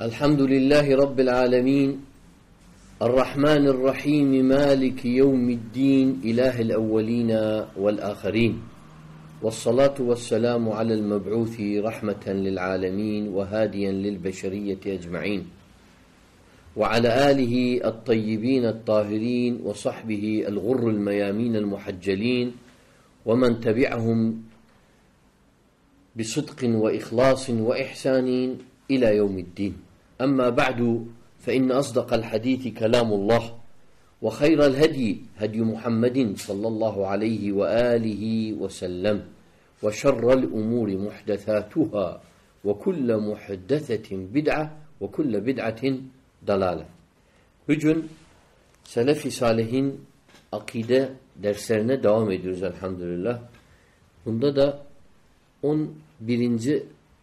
الحمد لله رب العالمين. الرحمن الرحيم مالك يوم الدين إله الأولين والآخرين. والصلاة والسلام على المبعوث رحمة للعالمين وهاديا للبشرية أجمعين. وعلى آله الطيبين الطاهرين وصحبه الغر الميامين المحجلين ومن تبعهم بصدق وإخلاص وإحسان إلى يوم الدين. أما بعد فإن أصدق الحديث كلام الله وخير الهدي هدي محمد صلى الله عليه وآله وسلم وشر الأمور محدثاتها وكل محدثة بدعة وكل بدعة dalale. Bugün Selefi Salih'in akide derslerine devam ediyoruz elhamdülillah. Bunda da 11.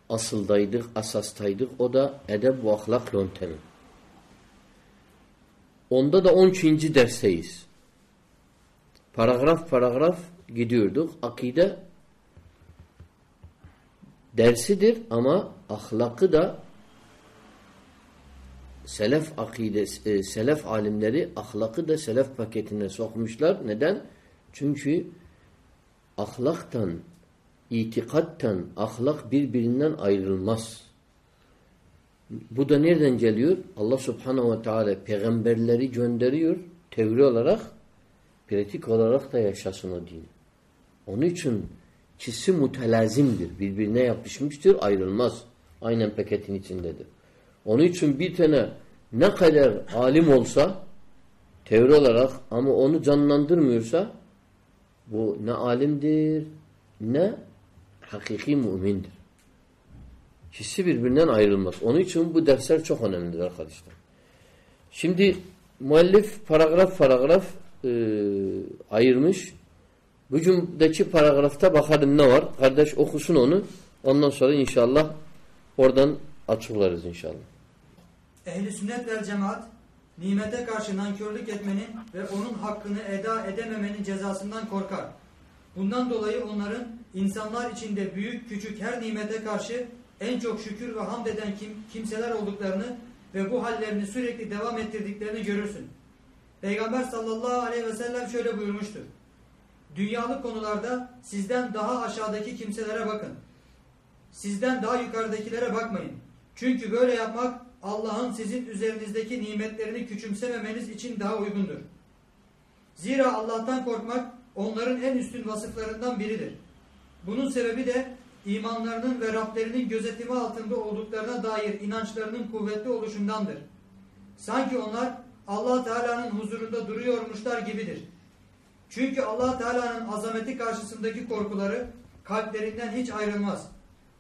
asıldaydık, asastaydık. O da edeb ve ahlak yöntemi. Onda da 13. dersteyiz. Paragraf paragraf gidiyorduk. Akide dersidir ama ahlakı da selef akidesi, e, selef alimleri ahlakı da selef paketine sokmuşlar. Neden? Çünkü ahlaktan itikattan ahlak birbirinden ayrılmaz. Bu da nereden geliyor? Allah subhanahu ve teala peygamberleri gönderiyor teori olarak pratik olarak da yaşasın o din. Onun için ikisi mutelazimdir. Birbirine yapışmıştır, ayrılmaz. Aynen paketin içindedir. Onun için bir tane ne kadar alim olsa teori olarak ama onu canlandırmıyorsa bu ne alimdir ne hakiki mümindir. İkisi birbirinden ayrılmaz. Onun için bu dersler çok önemlidir arkadaşlar. Şimdi müellif paragraf paragraf e, ayırmış. Bugündeki paragrafta bakalım ne var. Kardeş okusun onu. Ondan sonra inşallah oradan açıklarız inşallah. Ehli sünnet vel cemaat nimete karşı nankörlük etmenin ve onun hakkını eda edememenin cezasından korkar. Bundan dolayı onların insanlar içinde büyük küçük her nimete karşı en çok şükür ve hamd eden kim, kimseler olduklarını ve bu hallerini sürekli devam ettirdiklerini görürsün. Peygamber sallallahu aleyhi ve sellem şöyle buyurmuştur. Dünyalık konularda sizden daha aşağıdaki kimselere bakın. Sizden daha yukarıdakilere bakmayın. Çünkü böyle yapmak Allah'ın sizin üzerinizdeki nimetlerini küçümsememeniz için daha uygundur. Zira Allah'tan korkmak onların en üstün vasıflarından biridir. Bunun sebebi de imanlarının ve Rablerinin gözetimi altında olduklarına dair inançlarının kuvvetli oluşundandır. Sanki onlar Allah Teala'nın huzurunda duruyormuşlar gibidir. Çünkü Allah Teala'nın azameti karşısındaki korkuları kalplerinden hiç ayrılmaz.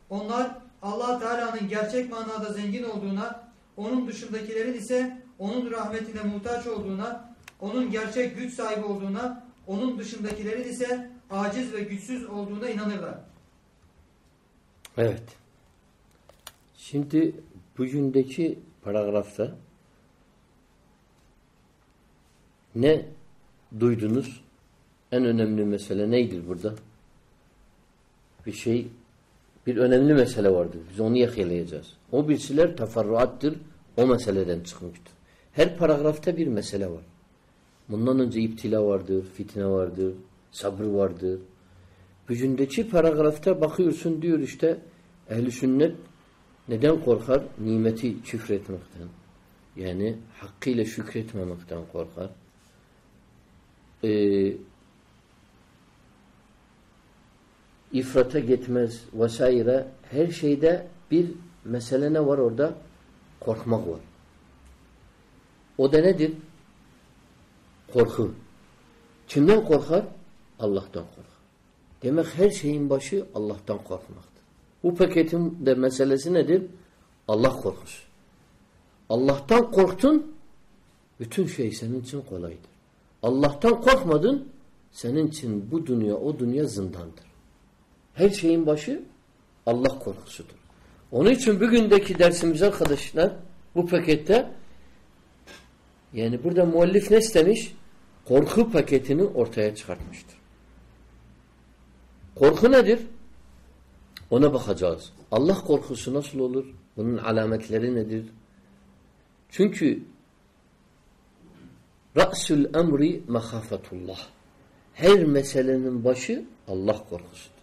Onlar Allah Teala'nın gerçek manada zengin olduğuna, onun dışındakilerin ise onun rahmetine muhtaç olduğuna, onun gerçek güç sahibi olduğuna, onun dışındakilerin ise aciz ve güçsüz olduğuna inanırlar. Evet. Şimdi bugündeki paragrafta ne duydunuz? En önemli mesele neydir burada? Bir şey, bir önemli mesele vardır. Biz onu yakalayacağız. O birisiler teferruattır. O meseleden çıkmıştır. Her paragrafta bir mesele var. Bundan önce iptila vardır, fitne vardır, sabrı vardır. Gücündeki paragrafta bakıyorsun diyor işte ehli sünnet neden korkar? Nimeti küfretmekten. Yani hakkıyla şükretmemekten korkar. Ee, ifrata gitmez vesaire her şeyde bir mesele ne var orada? Korkmak var. O da nedir? Korku. Kimden korkar? Allah'tan korkar. Demek her şeyin başı Allah'tan korkmaktır. Bu paketin de meselesi nedir? Allah korkusu. Allah'tan korktun, bütün şey senin için kolaydır. Allah'tan korkmadın, senin için bu dünya, o dünya zindandır. Her şeyin başı Allah korkusudur. Onun için bugündeki dersimiz arkadaşlar, bu pakette yani burada muallif ne istemiş? Korku paketini ortaya çıkartmıştır. Korku nedir? Ona bakacağız. Allah korkusu nasıl olur? Bunun alametleri nedir? Çünkü Ra'sul emri mehafetullah. Her meselenin başı Allah korkusudur.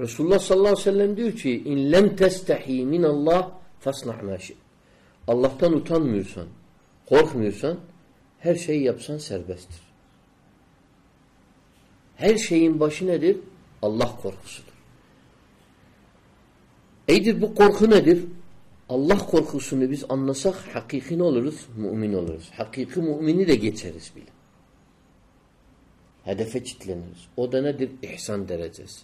Resulullah sallallahu aleyhi ve sellem diyor ki in lem testehi min Allah fasna' ma Allah'tan utanmıyorsan, korkmuyorsan her şeyi yapsan serbesttir. Her şeyin başı nedir? Allah korkusudur. Eydir bu korku nedir? Allah korkusunu biz anlasak hakiki ne oluruz? Mümin oluruz. Hakiki mümini de geçeriz bile. Hedefe çitleniriz. O da nedir? İhsan derecesi.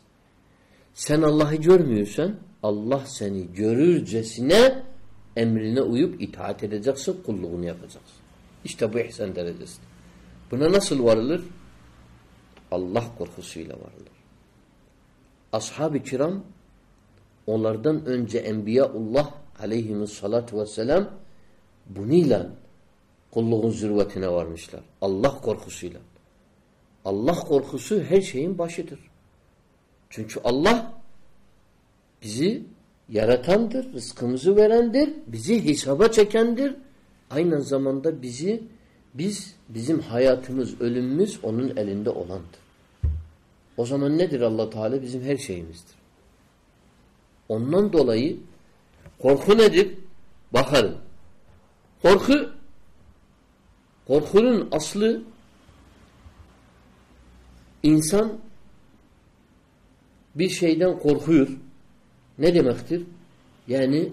Sen Allah'ı görmüyorsan Allah seni görürcesine emrine uyup itaat edeceksin, kulluğunu yapacaksın. İşte bu ihsan derecesi. Buna nasıl varılır? Allah korkusuyla varılır. Ashab-ı kiram onlardan önce Enbiyaullah aleyhimussalatu vesselam bununla kulluğun zürvetine varmışlar. Allah korkusuyla. Allah korkusu her şeyin başıdır. Çünkü Allah bizi yaratandır, rızkımızı verendir, bizi hesaba çekendir. Aynı zamanda bizi biz bizim hayatımız, ölümümüz onun elinde olandır. O zaman nedir Allah Teala? Bizim her şeyimizdir. Ondan dolayı korku nedir? Bakarım. Korku korkunun aslı insan bir şeyden korkuyor. Ne demektir? Yani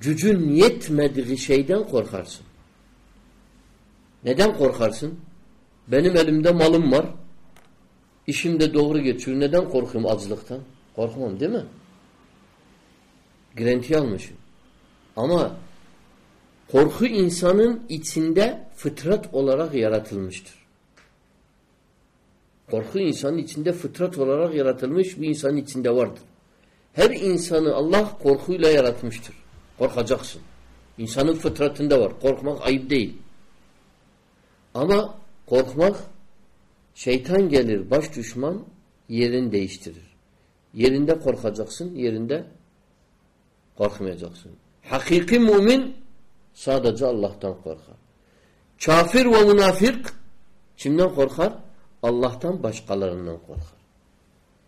gücün yetmediği şeyden korkarsın. Neden korkarsın? Benim elimde malım var. İşim de doğru geçiyor. Neden korkuyorum acılıktan? Korkmam değil mi? Garanti almışım. Ama korku insanın içinde fıtrat olarak yaratılmıştır. Korku insanın içinde fıtrat olarak yaratılmış bir insanın içinde vardır. Her insanı Allah korkuyla yaratmıştır. Korkacaksın. İnsanın fıtratında var. Korkmak ayıp değil. Ama korkmak şeytan gelir baş düşman yerini değiştirir. Yerinde korkacaksın, yerinde korkmayacaksın. Hakiki mümin sadece Allah'tan korkar. Kafir ve münafık kimden korkar? Allah'tan başkalarından korkar.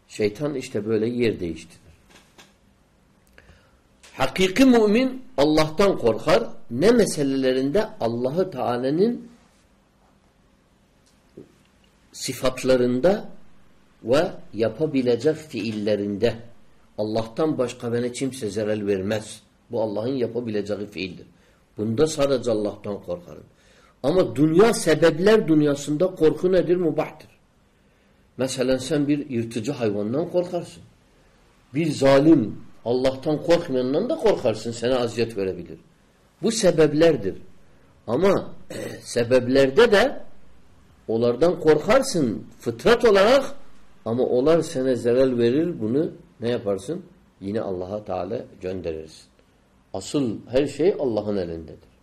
Şeytan işte böyle yer değiştirir. Hakiki mümin Allah'tan korkar. Ne meselelerinde Allah'ı Teala'nın sıfatlarında ve yapabilecek fiillerinde Allah'tan başka bana kimse zarar vermez. Bu Allah'ın yapabileceği fiildir. Bunda sadece Allah'tan korkarım. Ama dünya sebepler dünyasında korku nedir? Mubahtır. Mesela sen bir yırtıcı hayvandan korkarsın. Bir zalim Allah'tan korkmayandan da korkarsın. Sana aziyet verebilir. Bu sebeplerdir. Ama sebeplerde de onlardan korkarsın fıtrat olarak ama onlar sana zarar verir bunu ne yaparsın? Yine Allah'a Teala gönderirsin. Asıl her şey Allah'ın elindedir.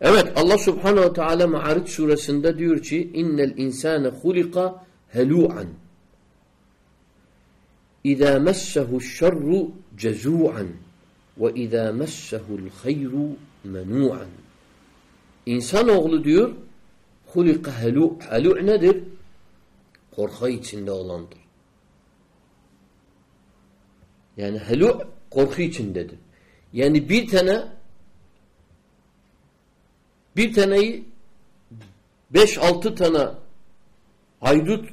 Evet Allah Subhanahu Teala Ma'ariç suresinde diyor ki innel insane hulika helu'an İza messehu şerru cezu'an ve izâ messehu'l hayru menu'an İnsanoğlu diyor hulika helu' helu' nedir? Korku içinde olandır. Yani helu' korku içindedir. Yani bir tane bir taneyi beş altı tane haydut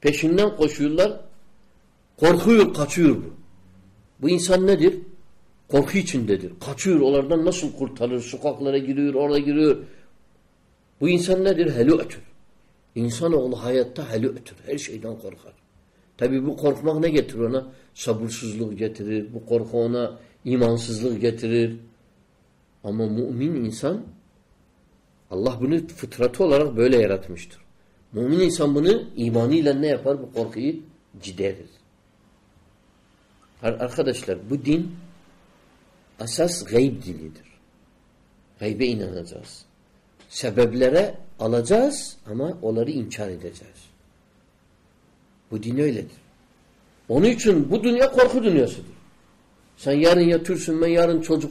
peşinden koşuyorlar. Korkuyor, kaçıyor bu. Bu insan nedir? Korku içindedir. Kaçıyor. Onlardan nasıl kurtarır? Sokaklara giriyor, orada giriyor. Bu insan nedir? Helü'tür. İnsanoğlu hayatta helü'tür. Her şeyden korkar. Tabi bu korkmak ne getirir ona? Sabırsızlık getirir. Bu korku ona imansızlık getirir. Ama mümin insan Allah bunu fıtratı olarak böyle yaratmıştır. Mümin insan bunu imanıyla ne yapar? Bu korkuyu giderir. Arkadaşlar bu din asas gayb dilidir. Gaybe inanacağız. Sebeplere alacağız ama onları inkar edeceğiz. Bu din öyledir. Onun için bu dünya korku dünyasıdır. Sen yarın yatırsın, ben yarın çocuğum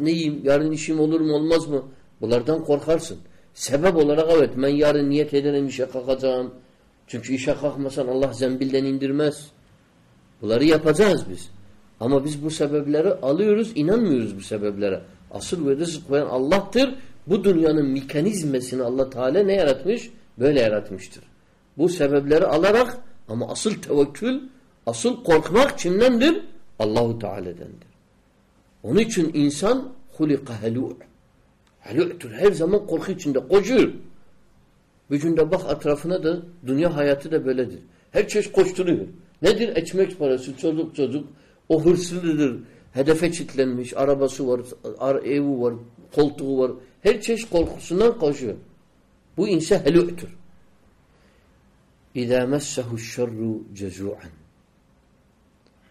ne yiyeyim, yarın işim olur mu olmaz mı? Bunlardan korkarsın. Sebep olarak evet ben yarın niyet ederim işe kalkacağım. Çünkü işe kalkmasan Allah zembilden indirmez. Bunları yapacağız biz. Ama biz bu sebepleri alıyoruz, inanmıyoruz bu sebeplere. Asıl ve rızık veren Allah'tır. Bu dünyanın mekanizmasını Allah Teala ne yaratmış? Böyle yaratmıştır. Bu sebepleri alarak ama asıl tevekkül, asıl korkmak kimdendir? Allahu Teala'dandır. Onun için insan hulika helu'. Helu'tur. Her zaman korku içinde koşuyor. Bütünde bak etrafına da dünya hayatı da böyledir. Her çeşit koşturuyor. Nedir? Ekmek parası, çocuk çocuk. O hırslıdır. Hedefe çitlenmiş. Arabası var, evi var, koltuğu var. Her çeşit korkusundan koşuyor. Bu insan helü'tür. İzâ messehu şerru cezu'an.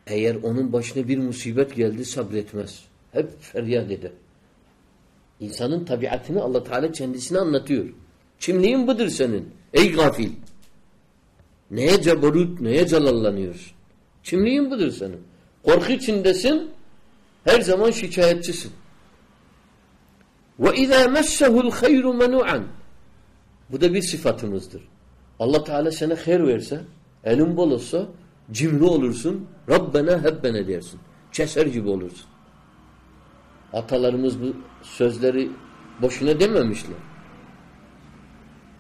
Eğer onun başına bir musibet geldi sabretmez. Hep feryat eder. İnsanın tabiatını Allah Teala kendisine anlatıyor. Kimliğin budur senin. Ey gafil. Neye cebarut, neye celallanıyorsun? Kimliğin budur senin. Korku içindesin, her zaman şikayetçisin. Ve izâ messehul hayru menu'an. Bu da bir sıfatımızdır. Allah Teala sana hayır verse, elin bol olsa, cimri olursun, Rabbena hebbene dersin. Keser gibi olursun. Atalarımız bu sözleri boşuna dememişler.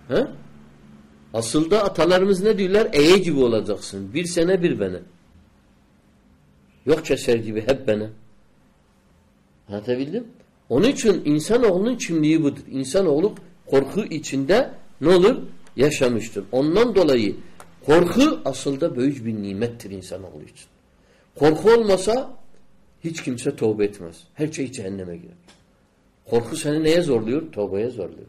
He? Asıl da atalarımız ne diyorlar? Eye gibi olacaksın. Bir sene bir bene. Yok keser gibi hep bana. Anlatabildim? Onun için insanoğlunun kimliği budur. İnsanoğlu korku içinde ne olur? Yaşamıştır. Ondan dolayı korku aslında büyük bir nimettir insanoğlu için. Korku olmasa hiç kimse tövbe etmez. Her şey cehenneme girer. Korku seni neye zorluyor? Tövbeye zorluyor.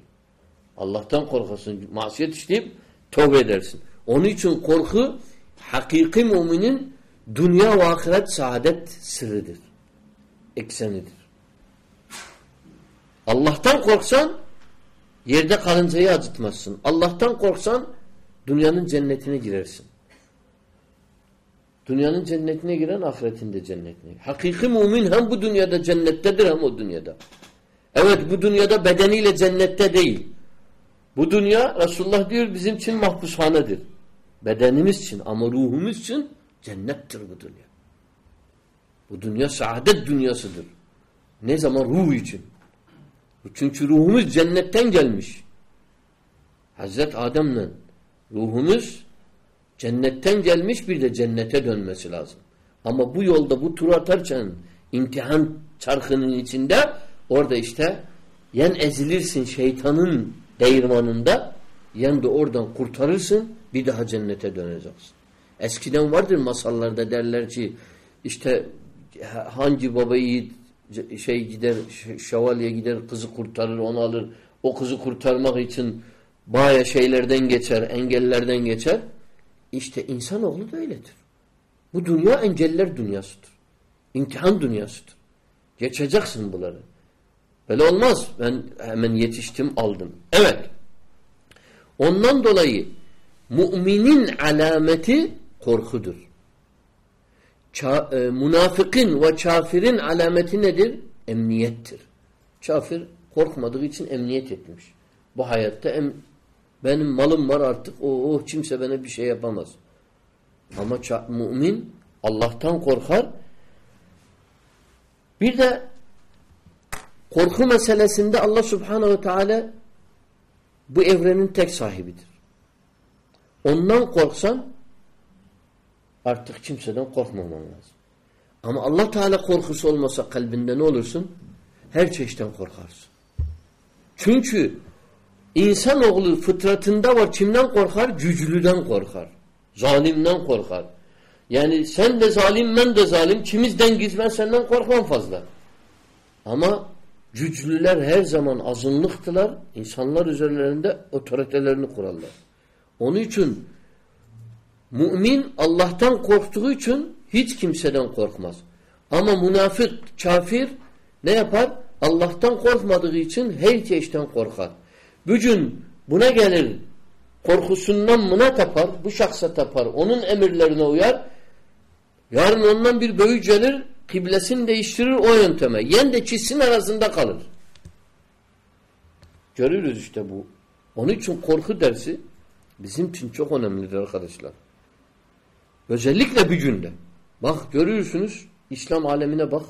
Allah'tan korkasın. Masiyet işleyip tövbe edersin. Onun için korku hakiki müminin dünya ve ahiret saadet sırrıdır. Eksenidir. Allah'tan korksan yerde karıncayı acıtmazsın. Allah'tan korksan dünyanın cennetine girersin. Dünyanın cennetine giren ahiretin de cennetine. Hakiki mümin hem bu dünyada cennettedir hem o dünyada. Evet bu dünyada bedeniyle cennette değil. Bu dünya Resulullah diyor bizim için mahpushanedir. Bedenimiz için ama ruhumuz için cennettir bu dünya. Bu dünya saadet dünyasıdır. Ne zaman? Ruh için. Çünkü ruhumuz cennetten gelmiş. Hazret Adem'le ruhumuz cennetten gelmiş bir de cennete dönmesi lazım. Ama bu yolda bu tur atarken imtihan çarkının içinde orada işte yen ezilirsin şeytanın değirmanında yen de oradan kurtarırsın bir daha cennete döneceksin. Eskiden vardır masallarda derler ki işte hangi babayı şey gider şövalye gider kızı kurtarır onu alır o kızı kurtarmak için baya şeylerden geçer engellerden geçer işte insanoğlu da öyledir. Bu dünya engeller dünyasıdır. İmtihan dünyasıdır. Geçeceksin bunları. Böyle olmaz. Ben hemen yetiştim aldım. Evet. Ondan dolayı müminin alameti korkudur. Ça e, münafıkın ve kafirin alameti nedir? Emniyettir. Kafir korkmadığı için emniyet etmiş. Bu hayatta em benim malım var artık. Oh, oh kimse bana bir şey yapamaz. Ama mümin Allah'tan korkar. Bir de korku meselesinde Allah Subhanahu ve Teala bu evrenin tek sahibidir. Ondan korksan artık kimseden korkmaman lazım. Ama Allah Teala korkusu olmasa kalbinde ne olursun? Her çeşitten korkarsın. Çünkü insanoğlu fıtratında var kimden korkar? Güçlüden korkar. Zalimden korkar. Yani sen de zalim, ben de zalim. Kimiz dengiz ben senden korkmam fazla. Ama güçlüler her zaman azınlıktılar. İnsanlar üzerlerinde otoritelerini kurarlar. Onun için mümin Allah'tan korktuğu için hiç kimseden korkmaz. Ama münafık, kafir ne yapar? Allah'tan korkmadığı için her çeşitten korkar. Bugün buna gelir, korkusundan buna tapar, bu şahsa tapar, onun emirlerine uyar. Yarın ondan bir büyük gelir, kıblesini değiştirir o yönteme. Yen de çizsin arasında kalır. Görürüz işte bu. Onun için korku dersi bizim için çok önemlidir arkadaşlar. Özellikle bir günde. Bak görüyorsunuz İslam alemine bak.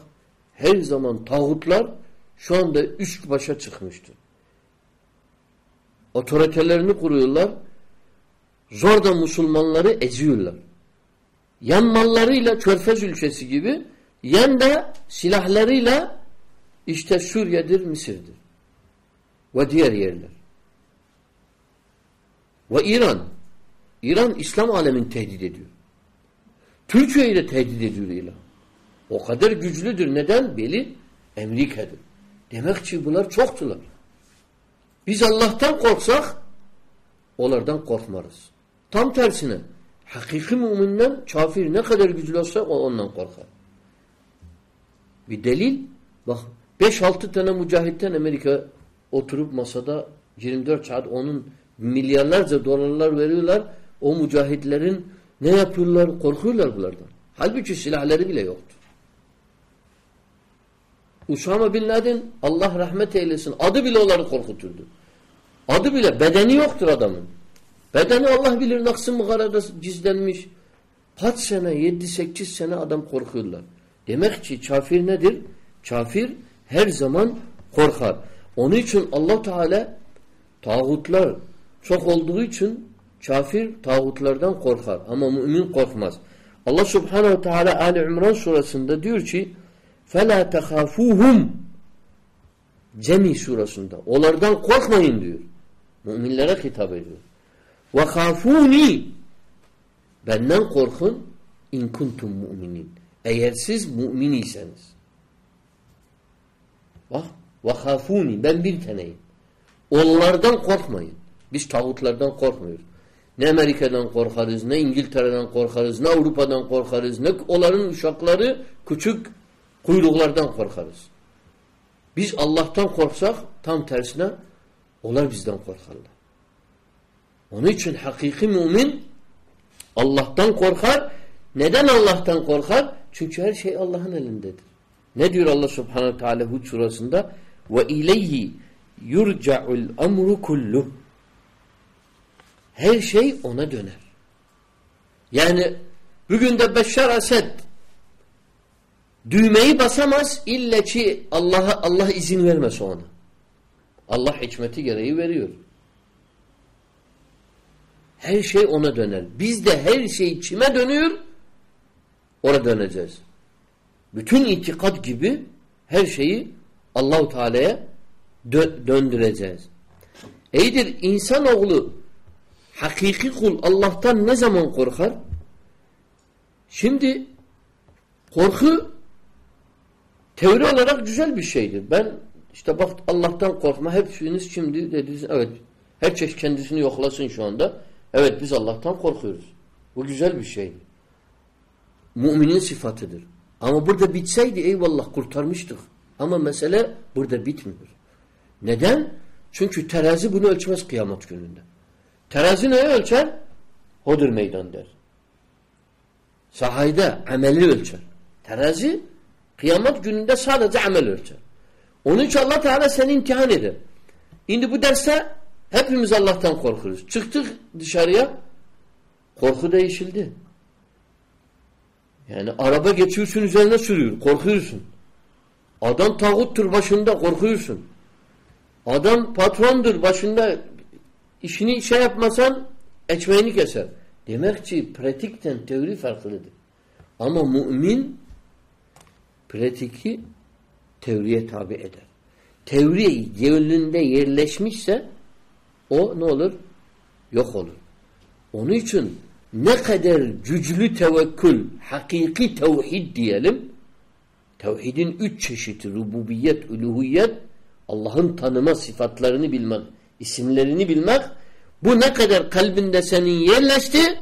Her zaman tağutlar şu anda üst başa çıkmıştır. Otoritelerini kuruyorlar. Zor da Müslümanları eziyorlar. Yan mallarıyla Körfez ülkesi gibi yan da silahlarıyla işte Suriye'dir, Mısır'dır. Ve diğer yerler. Ve İran. İran İslam alemin tehdit ediyor. Türkiye'yi de tehdit ediyor İran. O kadar güçlüdür. Neden? Beli Amerika'dır. Demek ki bunlar çoktular. Biz Allah'tan korksak onlardan korkmarız. Tam tersine hakiki müminden kafir ne kadar güçlü olsa o ondan korkar. Bir delil bak 5-6 tane mücahitten Amerika oturup masada 24 saat onun milyarlarca dolarlar veriyorlar. O mücahitlerin ne yapıyorlar? Korkuyorlar bunlardan. Halbuki silahları bile yoktu. Usama bin Laden Allah rahmet eylesin adı bile onları korkuturdu. Adı bile bedeni yoktur adamın. Bedeni Allah bilir naksı mıgarada gizlenmiş. Kaç sene, 7-8 sene adam korkuyorlar. Demek ki kafir nedir? Kafir her zaman korkar. Onun için Allah Teala tağutlar çok olduğu için kafir tağutlardan korkar. Ama mümin korkmaz. Allah Subhanahu Teala Ali İmran surasında diyor ki فَلَا تَخَافُوهُمْ Cemi surasında. Onlardan korkmayın diyor. Müminlere hitap ediyor. وَخَافُونِ Benden korkun in kuntum müminin. Eğer siz mümin iseniz. Bak وَخَافُونِ Ben bir taneyim. Onlardan korkmayın. Biz tağutlardan korkmuyoruz. Ne Amerika'dan korkarız, ne İngiltere'den korkarız, ne Avrupa'dan korkarız, ne onların uşakları küçük kuyruklardan korkarız. Biz Allah'tan korksak tam tersine onlar bizden korkarlar. Onun için hakiki mümin Allah'tan korkar. Neden Allah'tan korkar? Çünkü her şey Allah'ın elindedir. Ne diyor Allah Subhanahu Teala Hud surasında? Ve ileyhi yurca'ul kullu. Her şey ona döner. Yani bugün de Beşşar Ased düğmeyi basamaz ille ki Allah'a Allah izin vermese ona. Allah hikmeti gereği veriyor. Her şey ona döner. Biz de her şey kime dönüyor? Ona döneceğiz. Bütün itikat gibi her şeyi Allahu Teala'ya dö döndüreceğiz. İyidir insanoğlu hakiki kul Allah'tan ne zaman korkar? Şimdi korku teori olarak güzel bir şeydir. Ben işte bak Allah'tan korkma hepsiniz şimdi dediniz evet herkes kendisini yoklasın şu anda. Evet biz Allah'tan korkuyoruz. Bu güzel bir şey. Müminin sıfatıdır. Ama burada bitseydi eyvallah kurtarmıştık. Ama mesele burada bitmiyor. Neden? Çünkü terazi bunu ölçmez kıyamet gününde. Terazi neye ölçer? Hodur meydan der. Sahayda ameli ölçer. Terazi kıyamet gününde sadece amel ölçer. Onun için Allah Teala seni imtihan eder. Şimdi bu derste hepimiz Allah'tan korkuruz. Çıktık dışarıya korku değişildi. Yani araba geçiyorsun üzerine sürüyor. Korkuyorsun. Adam tağuttur başında korkuyorsun. Adam patrondur başında işini şey yapmasan ekmeğini keser. Demek ki pratikten teori farklıdır. Ama mümin pratiki teoriye tabi eder. Teori gönlünde yerleşmişse o ne olur? Yok olur. Onun için ne kadar güçlü tevekkül, hakiki tevhid diyelim. Tevhidin üç çeşidi rububiyet, uluhiyet, Allah'ın tanıma sıfatlarını bilmek, isimlerini bilmek. Bu ne kadar kalbinde senin yerleşti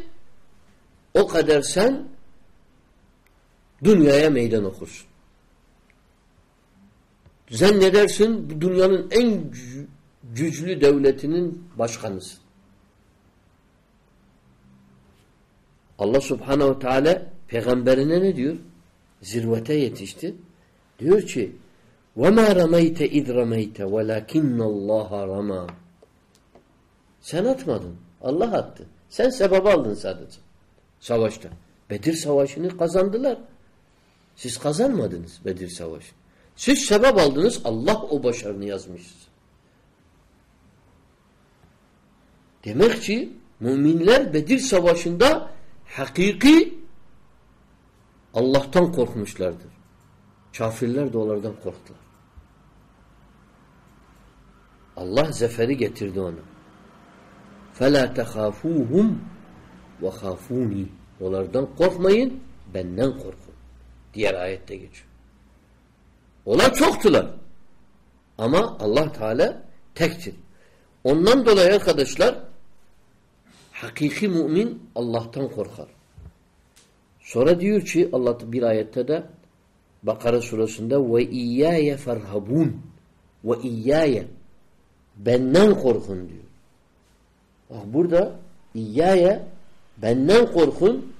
o kadar sen dünyaya meydan okursun. Zannedersin bu dünyanın en güçlü devletinin başkanısın. Allah subhanehu teala peygamberine ne diyor? Zirvete yetişti. Diyor ki وَمَا رَمَيْتَ اِذْ رَمَيْتَ وَلَكِنَّ اللّٰهَ رَمَى sen atmadın. Allah attı. Sen sebep aldın sadece. Savaşta. Bedir savaşını kazandılar. Siz kazanmadınız Bedir savaşı. Siz sebep aldınız. Allah o başarını yazmış. Demek ki müminler Bedir savaşında hakiki Allah'tan korkmuşlardır. Kafirler de onlardan korktular. Allah zeferi getirdi ona. فَلَا تَخَافُوهُمْ وَخَافُونِي Onlardan korkmayın, benden korkun. Diğer ayette geçiyor. Onlar çoktular. Ama Allah Teala tektir. Ondan dolayı arkadaşlar hakiki mümin Allah'tan korkar. Sonra diyor ki Allah bir ayette de Bakara surasında ve iyyâye ferhabun ve iyyâye benden korkun diyor. Bak burada iyyâye benden korkun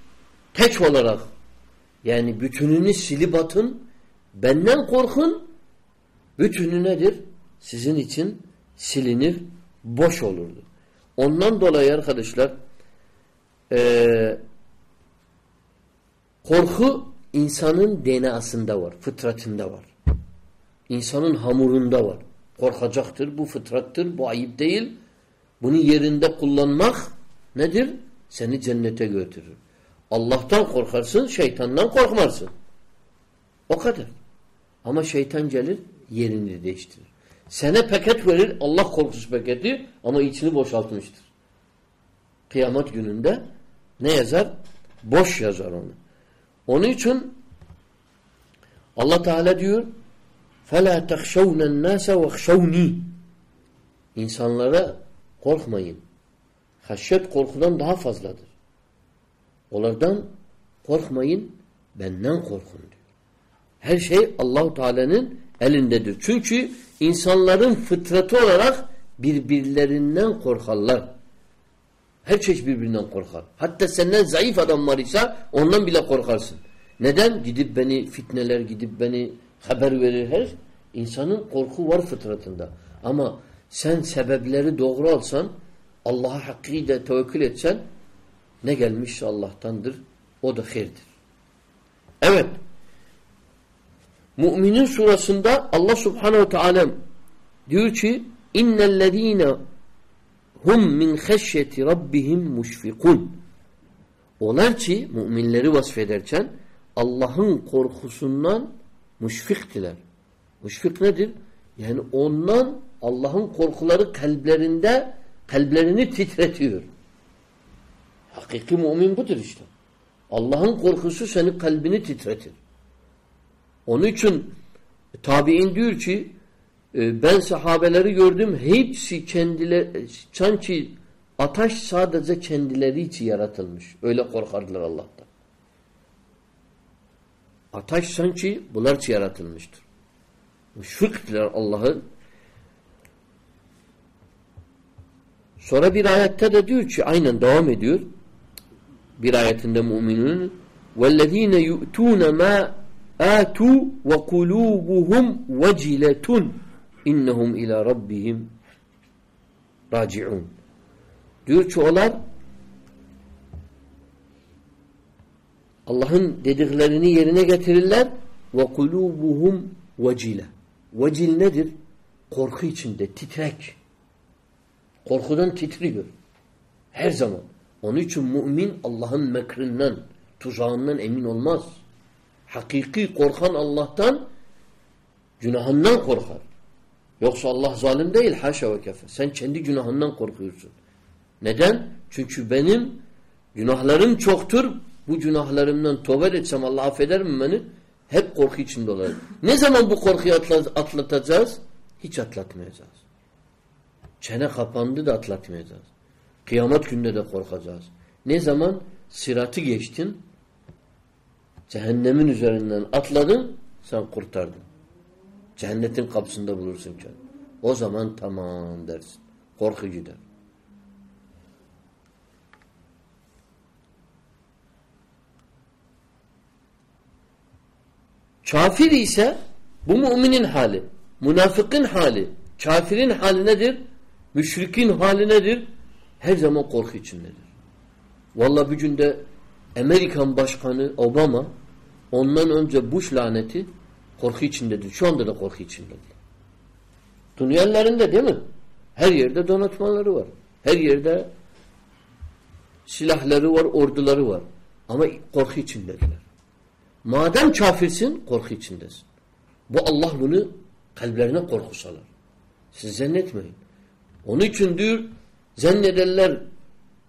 tek olarak yani bütününü silip atın benden korkun bütünü nedir? Sizin için silinir boş olurdu. Ondan dolayı arkadaşlar eee Korku insanın DNA'sında var, fıtratında var. İnsanın hamurunda var. Korkacaktır, bu fıtrattır, bu ayıp değil. Bunu yerinde kullanmak nedir? Seni cennete götürür. Allah'tan korkarsın, şeytandan korkmarsın. O kadar. Ama şeytan gelir, yerini değiştirir. Sene paket verir, Allah korkusu paketi ama içini boşaltmıştır. Kıyamet gününde ne yazar? Boş yazar onu. Onun için Allah Teala diyor فَلَا تَخْشَوْنَ النَّاسَ وَخْشَوْنِي İnsanlara korkmayın. Haşyet korkudan daha fazladır. Onlardan korkmayın, benden korkun diyor. Her şey Allahu Teala'nın elindedir. Çünkü insanların fıtratı olarak birbirlerinden korkarlar. Her çeşit birbirinden korkar. Hatta senden zayıf adam var ise ondan bile korkarsın. Neden? Gidip beni fitneler, gidip beni haber verir her. İnsanın korku var fıtratında. Ama sen sebepleri doğru alsan, Allah'a hakkıyla tevekkül etsen, ne gelmişse Allah'tandır. O da hayırdır. Evet. Müminin surasında Allah subhanehu teala diyor ki innellezine hum min haşyeti rabbihim muşfikun. Onlar ki müminleri vasfederken Allah'ın korkusundan müşfiktiler. Müşfik nedir? Yani ondan Allah'ın korkuları kalplerinde kalplerini titretiyor. Hakiki mümin budur işte. Allah'ın korkusu senin kalbini titretir. Onun için tabi'in diyor ki ee, ben sahabeleri gördüm. Hepsi kendileri sanki ataş sadece kendileri için yaratılmış. Öyle korkardılar Allah'tan. Ataş sanki bunlar için yaratılmıştır. Müşfiktiler Allah'ı. Sonra bir ayette de diyor ki aynen devam ediyor. Bir ayetinde müminun وَالَّذ۪ينَ يُؤْتُونَ مَا آتُوا وَقُلُوبُهُمْ وَجِلَةٌ innehum ila rabbihim raciun. Diyor ki onlar Allah'ın dediklerini yerine getirirler ve kulubuhum vecile. Vecil nedir? Korku içinde, titrek. Korkudan titriyor. Her zaman. Onun için mümin Allah'ın mekrinden, tuzağından emin olmaz. Hakiki korkan Allah'tan günahından korkar. Yoksa Allah zalim değil haşa ve kefe. Sen kendi günahından korkuyorsun. Neden? Çünkü benim Günahlarım çoktur. Bu günahlarımdan tövbe etsem Allah affeder mi beni? Hep korku içinde olalım. Ne zaman bu korkuyu atlatacağız? Hiç atlatmayacağız. Çene kapandı da atlatmayacağız. Kıyamet günde de korkacağız. Ne zaman? Sıratı geçtin, cehennemin üzerinden atladın, sen kurtardın. Cennetin kapısında bulursun kendini. O zaman tamam dersin. Korku gider. Kafir ise bu müminin hali, münafıkın hali, kafirin hali nedir? Müşrikin hali nedir? Her zaman korku içindedir. Vallahi bir günde Amerikan Başkanı Obama ondan önce Bush laneti korku içindedir. Şu anda da korku içindedir. Dünyalarında değil mi? Her yerde donatmaları var. Her yerde silahları var, orduları var. Ama korku içindedirler. Madem kafirsin, korku içindesin. Bu Allah bunu kalplerine korku salar. Siz zannetmeyin. Onun için diyor, zannederler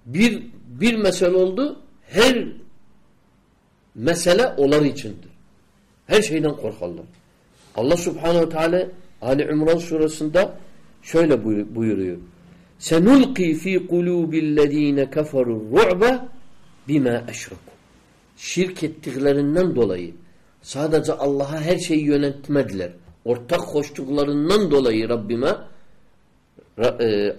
bir, bir mesele oldu, her mesele onlar içindir. Her şeyden korkarlar. Allah subhanehu teala Ali İmran suresinde şöyle buyuruyor. Senulqi fi kulubillezine keferu ru'be bima eşreku. Şirk ettiklerinden dolayı sadece Allah'a her şeyi yönetmediler. Ortak koştuklarından dolayı Rabbime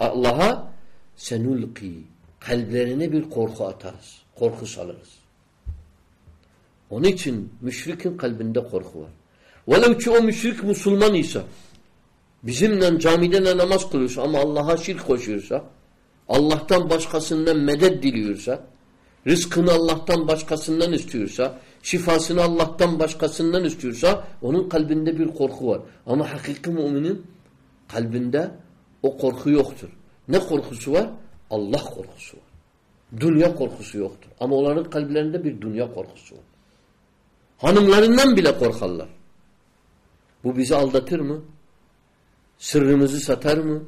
Allah'a senulqi kalplerine bir korku atarız. Korku salırız. Onun için müşrikin kalbinde korku var. Velev ki o müşrik Müslüman ise bizimle camide namaz kılıyorsa ama Allah'a şirk koşuyorsa Allah'tan başkasından medet diliyorsa rızkını Allah'tan başkasından istiyorsa şifasını Allah'tan başkasından istiyorsa onun kalbinde bir korku var. Ama hakiki müminin kalbinde o korku yoktur. Ne korkusu var? Allah korkusu var. Dünya korkusu yoktur. Ama onların kalplerinde bir dünya korkusu var. Hanımlarından bile korkarlar. Bu bizi aldatır mı? Sırrımızı satar mı?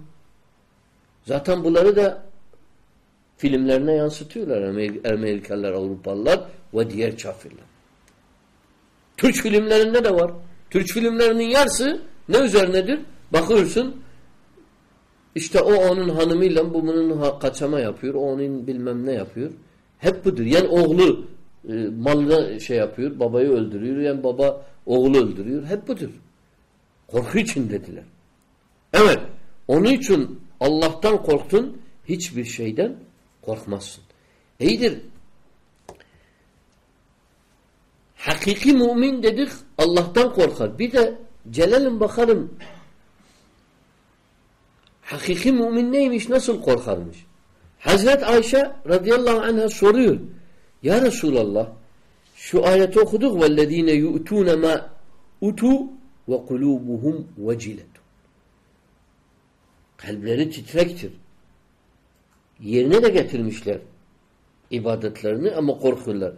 Zaten bunları da filmlerine yansıtıyorlar Amerikalılar, Avrupalılar ve diğer kafirler. Türk filmlerinde de var. Türk filmlerinin yarısı ne üzerinedir? Bakıyorsun işte o onun hanımıyla bu bunun kaçama yapıyor. O onun bilmem ne yapıyor. Hep budur. Yani oğlu e, malına şey yapıyor. Babayı öldürüyor. Yani baba oğlu öldürüyor. Hep budur. Korku içindedirler. Evet. Onun için Allah'tan korktun hiçbir şeyden korkmazsın. İyidir. Hakiki mümin dedik Allah'tan korkar. Bir de gelelim bakalım hakiki mümin neymiş, nasıl korkarmış? Hazret Ayşe radıyallahu anh'a soruyor. Ya Resulallah şu ayeti okuduk وَالَّذ۪ينَ يُؤْتُونَ مَا اُتُوا وَقُلُوبُهُمْ وَجِلَةٌ Kalpleri titrektir. Yerine de getirmişler ibadetlerini ama korkuyorlar.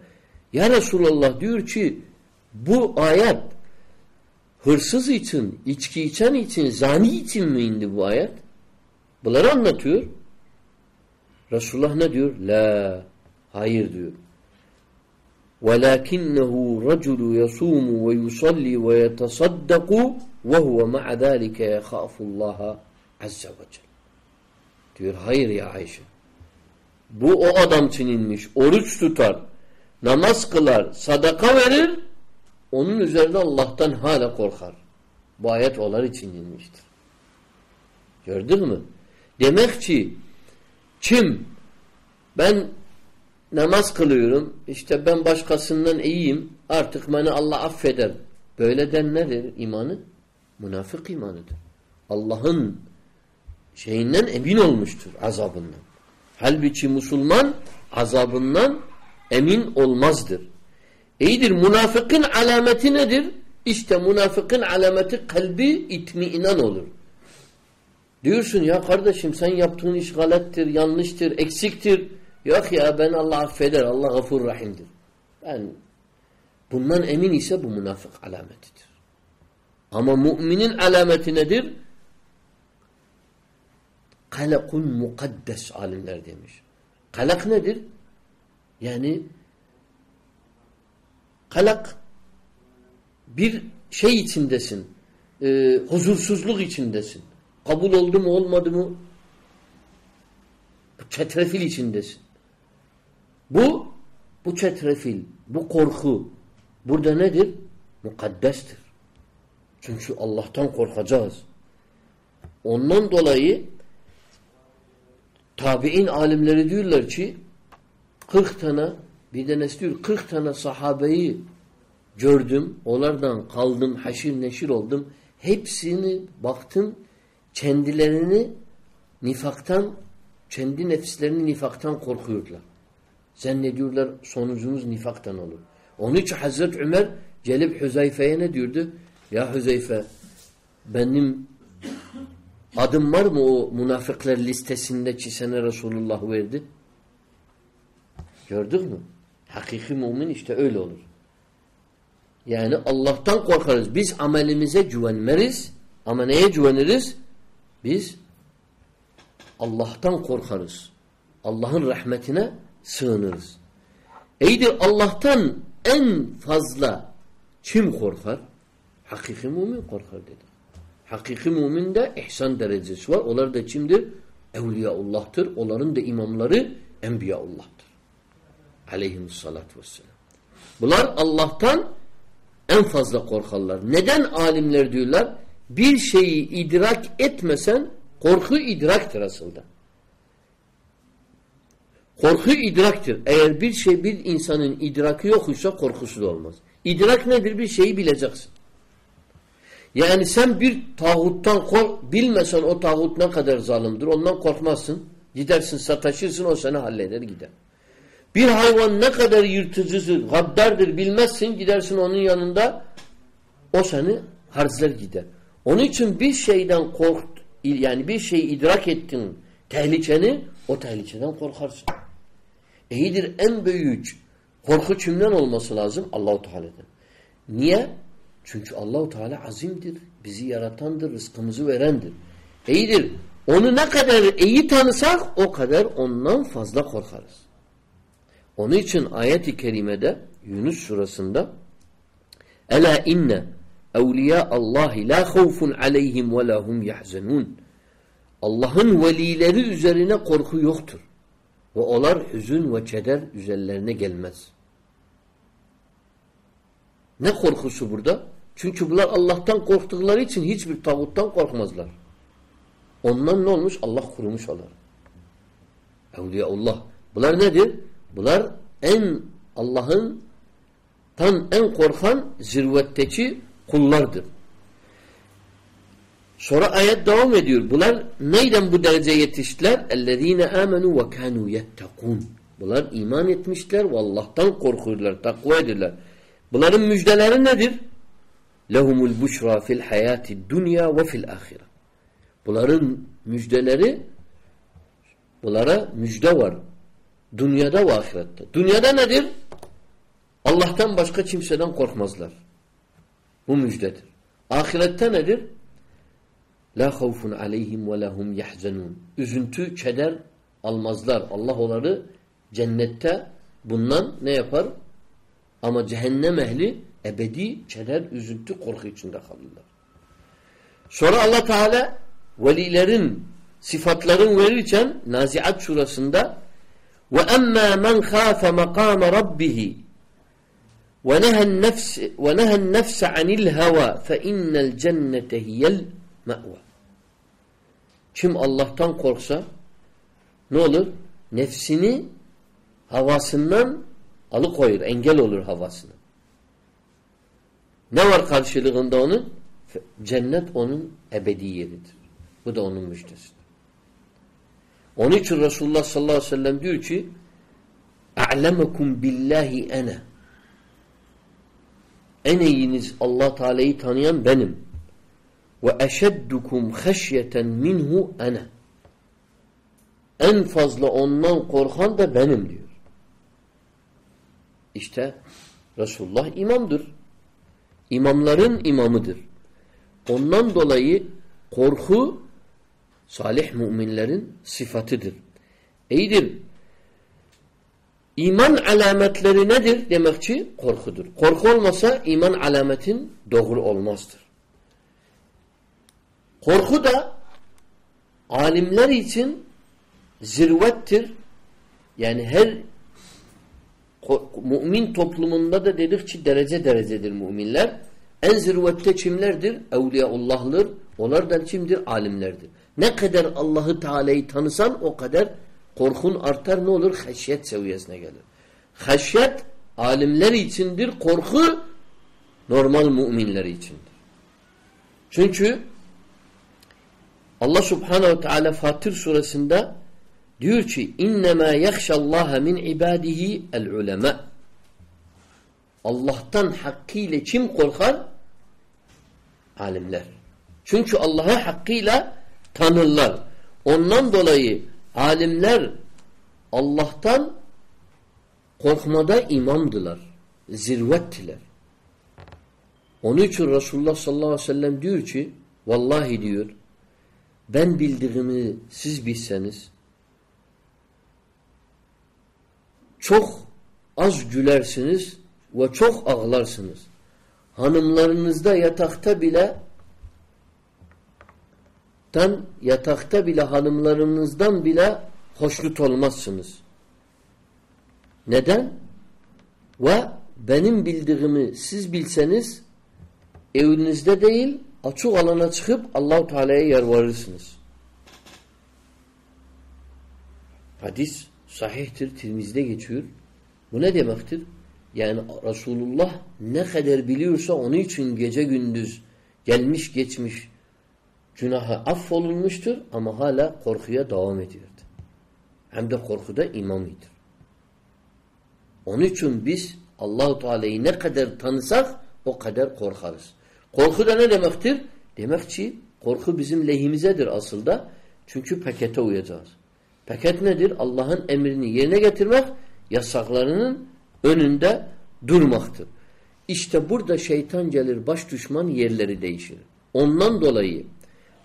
Ya Resulallah diyor ki bu ayet hırsız için, içki içen için, zani için mi indi bu ayet? Bunları anlatıyor. Resulullah ne diyor? La. Hayır diyor. وَلَكِنَّهُ رَجُلُ يَصُومُ وَيُصَلِّي وَيَتَصَدَّقُ وَهُوَ مَعَ ذَٰلِكَ يَخَافُ اللّٰهَ عَزَّ وَجَلَ Diyor hayır ya Ayşe. Bu o adam için inmiş. Oruç tutar, namaz kılar, sadaka verir. Onun üzerinde Allah'tan hala korkar. Bu ayet onlar için inmiştir. Gördün mü? Demek ki kim ben namaz kılıyorum işte ben başkasından iyiyim artık beni Allah affeder. Böyle den nedir imanı? Münafık imanıdır. Allah'ın şeyinden emin olmuştur azabından. Halbuki Müslüman azabından emin olmazdır. İyidir. Münafıkın alameti nedir? İşte münafıkın alameti kalbi itmiinan olur. Diyorsun ya kardeşim sen yaptığın iş galettir, yanlıştır, eksiktir. Yok ya ben Allah affeder, Allah gafur rahimdir. Ben bundan emin ise bu münafık alametidir. Ama müminin alameti nedir? Kalakun mukaddes alimler demiş. Kalak nedir? Yani kalak bir şey içindesin. E, huzursuzluk içindesin. Kabul oldu mu olmadı mı çetrefil içindesin. Bu bu çetrefil, bu korku burada nedir? Mukaddestir. Çünkü Allah'tan korkacağız. Ondan dolayı tabi'in alimleri diyorlar ki 40 tane bir de diyor 40 tane sahabeyi gördüm. Onlardan kaldım, haşir neşir oldum. Hepsini baktım kendilerini nifaktan kendi nefislerini nifaktan korkuyorlar. Zannediyorlar sonucumuz nifaktan olur. Onun için Hazreti Ömer gelip Hüzeyfe'ye ne diyordu? Ya Hüzeyfe benim adım var mı o münafıklar listesinde ki sana Resulullah verdi? Gördük mü? Hakiki mümin işte öyle olur. Yani Allah'tan korkarız. Biz amelimize güvenmeriz. Ama neye güveniriz? Biz Allah'tan korkarız. Allah'ın rahmetine sığınırız. İyidir Allah'tan en fazla kim korkar? Hakiki mümin korkar dedi. Hakiki mümin de ihsan derecesi var. Onlar da kimdir? Evliyaullah'tır. Onların da imamları Enbiyaullah'tır. Aleyhimussalatu vesselam. Bunlar Allah'tan en fazla korkarlar. Neden alimler diyorlar? Bir şeyi idrak etmesen korku idraktır aslında. Korku idraktir. Eğer bir şey bir insanın idraki yoksa korkusu da olmaz. İdrak nedir? Bir şeyi bileceksin. Yani sen bir tağuttan kork, bilmesen o tağut ne kadar zalimdir ondan korkmazsın. Gidersin sataşırsın o seni halleder gider. Bir hayvan ne kadar yırtıcıdır, gaddardır bilmezsin gidersin onun yanında o seni harzlar gider. Onun için bir şeyden kork, yani bir şeyi idrak ettin tehlikeni o tehlikeden korkarsın. İyidir en büyük korku kimden olması lazım? Allahu Teala'dan. Niye? Çünkü Allahu Teala azimdir. Bizi yaratandır, rızkımızı verendir. İyidir. Onu ne kadar iyi tanısak o kadar ondan fazla korkarız. Onun için ayet-i kerimede Yunus surasında Ela inne evliya Allahi la havfun aleyhim ve lahum yahzenun. Allah'ın velileri üzerine korku yoktur. Ve onlar hüzün ve keder üzerlerine gelmez. Ne korkusu burada? Çünkü bunlar Allah'tan korktukları için hiçbir tağuttan korkmazlar. Ondan ne olmuş? Allah kurumuş onlar. Evliyaullah. Bunlar nedir? Bunlar en Allah'ın tan en korkan zirvetteki kullardır. Sonra ayet devam ediyor. Bunlar neyden bu derece yetiştiler? اَلَّذ۪ينَ آمَنُوا وَكَانُوا يَتَّقُونَ Bunlar iman etmişler ve Allah'tan korkuyorlar, takva edirler. Bunların müjdeleri nedir? لَهُمُ الْبُشْرَى فِي الْحَيَاةِ الدُّنْيَا وَفِي الْآخِرَةِ Bunların müjdeleri bunlara müjde var. Dünyada ve ahirette. Dünyada nedir? Allah'tan başka kimseden korkmazlar. Bu müjdedir. Ahirette nedir? La havfun aleyhim ve lahum yahzenun. Üzüntü, keder almazlar. Allah onları cennette bundan ne yapar? Ama cehennem ehli ebedi keder, üzüntü, korku içinde kalırlar. Sonra Allah Teala velilerin sıfatlarını verirken Naziat surasında ve emmâ men khâfe makâme rabbihi ve nehen nefs ve nehen nefse anil heva fe innel cennete hiyel me've. Kim Allah'tan korksa ne olur? Nefsini havasından alıkoyur, engel olur havasına. Ne var karşılığında onun? Cennet onun ebedi yeridir. Bu da onun müjdesidir. Onun için Resulullah sallallahu aleyhi ve sellem diyor ki اَعْلَمَكُمْ billahi ene en iyiniz Allah Teala'yı tanıyan benim. Ve eşeddukum haşyeten minhu ene. En fazla ondan korkan da benim diyor. İşte Resulullah imamdır. İmamların imamıdır. Ondan dolayı korku salih müminlerin sıfatıdır. İyidir. İman alametleri nedir? Demek ki korkudur. Korku olmasa iman alametin doğru olmazdır. Korku da alimler için zirvettir. Yani her mümin toplumunda da dedik ki derece derecedir müminler. En zirvette kimlerdir? Evliyaullah'dır. Onlar da kimdir? Alimlerdir. Ne kadar Allah'ı Teala'yı tanısan o kadar korkun artar ne olur? Haşyet seviyesine gelir. Haşyet alimler içindir. Korku normal müminler içindir. Çünkü Allah Subhanahu Teala Fatir suresinde diyor ki innema yahşallaha min ibadihi el ulema. Allah'tan hakkıyla kim korkar? Alimler. Çünkü Allah'ı hakkıyla tanırlar. Ondan dolayı alimler Allah'tan korkmada imamdılar. Zirvettiler. Onun için Resulullah sallallahu aleyhi ve sellem diyor ki vallahi diyor ben bildiğimi siz bilseniz çok az gülersiniz ve çok ağlarsınız. Hanımlarınızda yatakta bile tan yatakta bile hanımlarınızdan bile hoşnut olmazsınız. Neden? Ve benim bildiğimi siz bilseniz evinizde değil açık alana çıkıp Allahu Teala'ya yalvarırsınız. Hadis sahihtir, Tirmiz'de geçiyor. Bu ne demektir? Yani Resulullah ne kadar biliyorsa onun için gece gündüz gelmiş geçmiş günahı affolunmuştur ama hala korkuya devam ediyordu. Hem de korkuda imamidir. Onun için biz Allahu Teala'yı ne kadar tanısak o kadar korkarız. Korku da ne demektir? Demek ki korku bizim lehimizedir aslında. Çünkü pakete uyacağız. Paket nedir? Allah'ın emrini yerine getirmek, yasaklarının önünde durmaktır. İşte burada şeytan gelir, baş düşman yerleri değişir. Ondan dolayı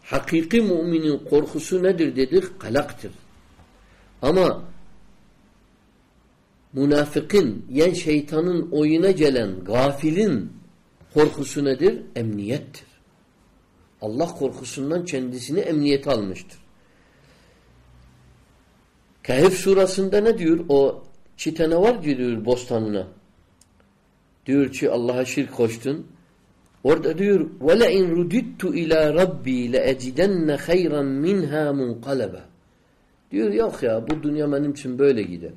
hakiki müminin korkusu nedir dedik? Kalaktır. Ama münafıkın, yen şeytanın oyuna gelen gafilin korkusu nedir? Emniyettir. Allah korkusundan kendisini emniyete almıştır. Kehf surasında ne diyor? O çitene var diyor bostanına. Diyor ki Allah'a şirk koştun. Orada diyor وَلَاِنْ رُدِدْتُ اِلَى رَبِّي لَاَجِدَنَّ خَيْرًا مِنْهَا مُنْقَلَبًا Diyor yok ya bu dünya benim için böyle gider.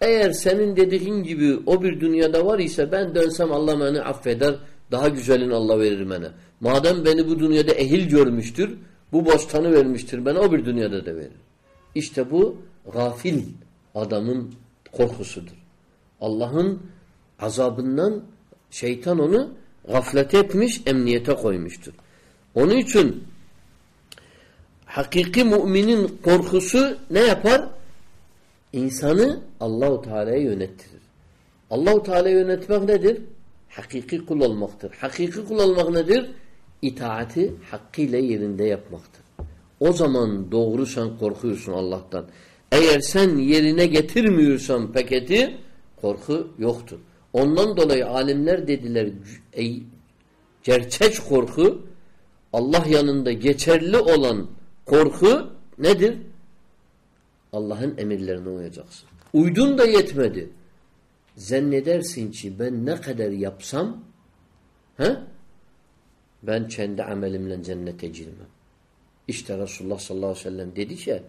Eğer senin dediğin gibi o bir dünyada var ise ben dönsem Allah beni affeder. Daha güzelini Allah verir bana. Madem beni bu dünyada ehil görmüştür, bu bostanı vermiştir bana o bir dünyada da verir. İşte bu gafil adamın korkusudur. Allah'ın azabından şeytan onu gaflet etmiş, emniyete koymuştur. Onun için hakiki müminin korkusu ne yapar? İnsanı Allahu Teala'ya yönettirir. Allahu Teala'ya yönetmek nedir? Hakiki kul olmaktır. Hakiki kul olmak nedir? İtaati hakkıyla yerinde yapmaktır. O zaman doğru sen korkuyorsun Allah'tan. Eğer sen yerine getirmiyorsan paketi korku yoktur. Ondan dolayı alimler dediler ey, gerçek korku Allah yanında geçerli olan korku nedir? Allah'ın emirlerine uyacaksın. Uydun da yetmedi. Zannedersin ki ben ne kadar yapsam he? ben kendi amelimle cennete girmem. İşte Resulullah sallallahu aleyhi ve sellem dedi ki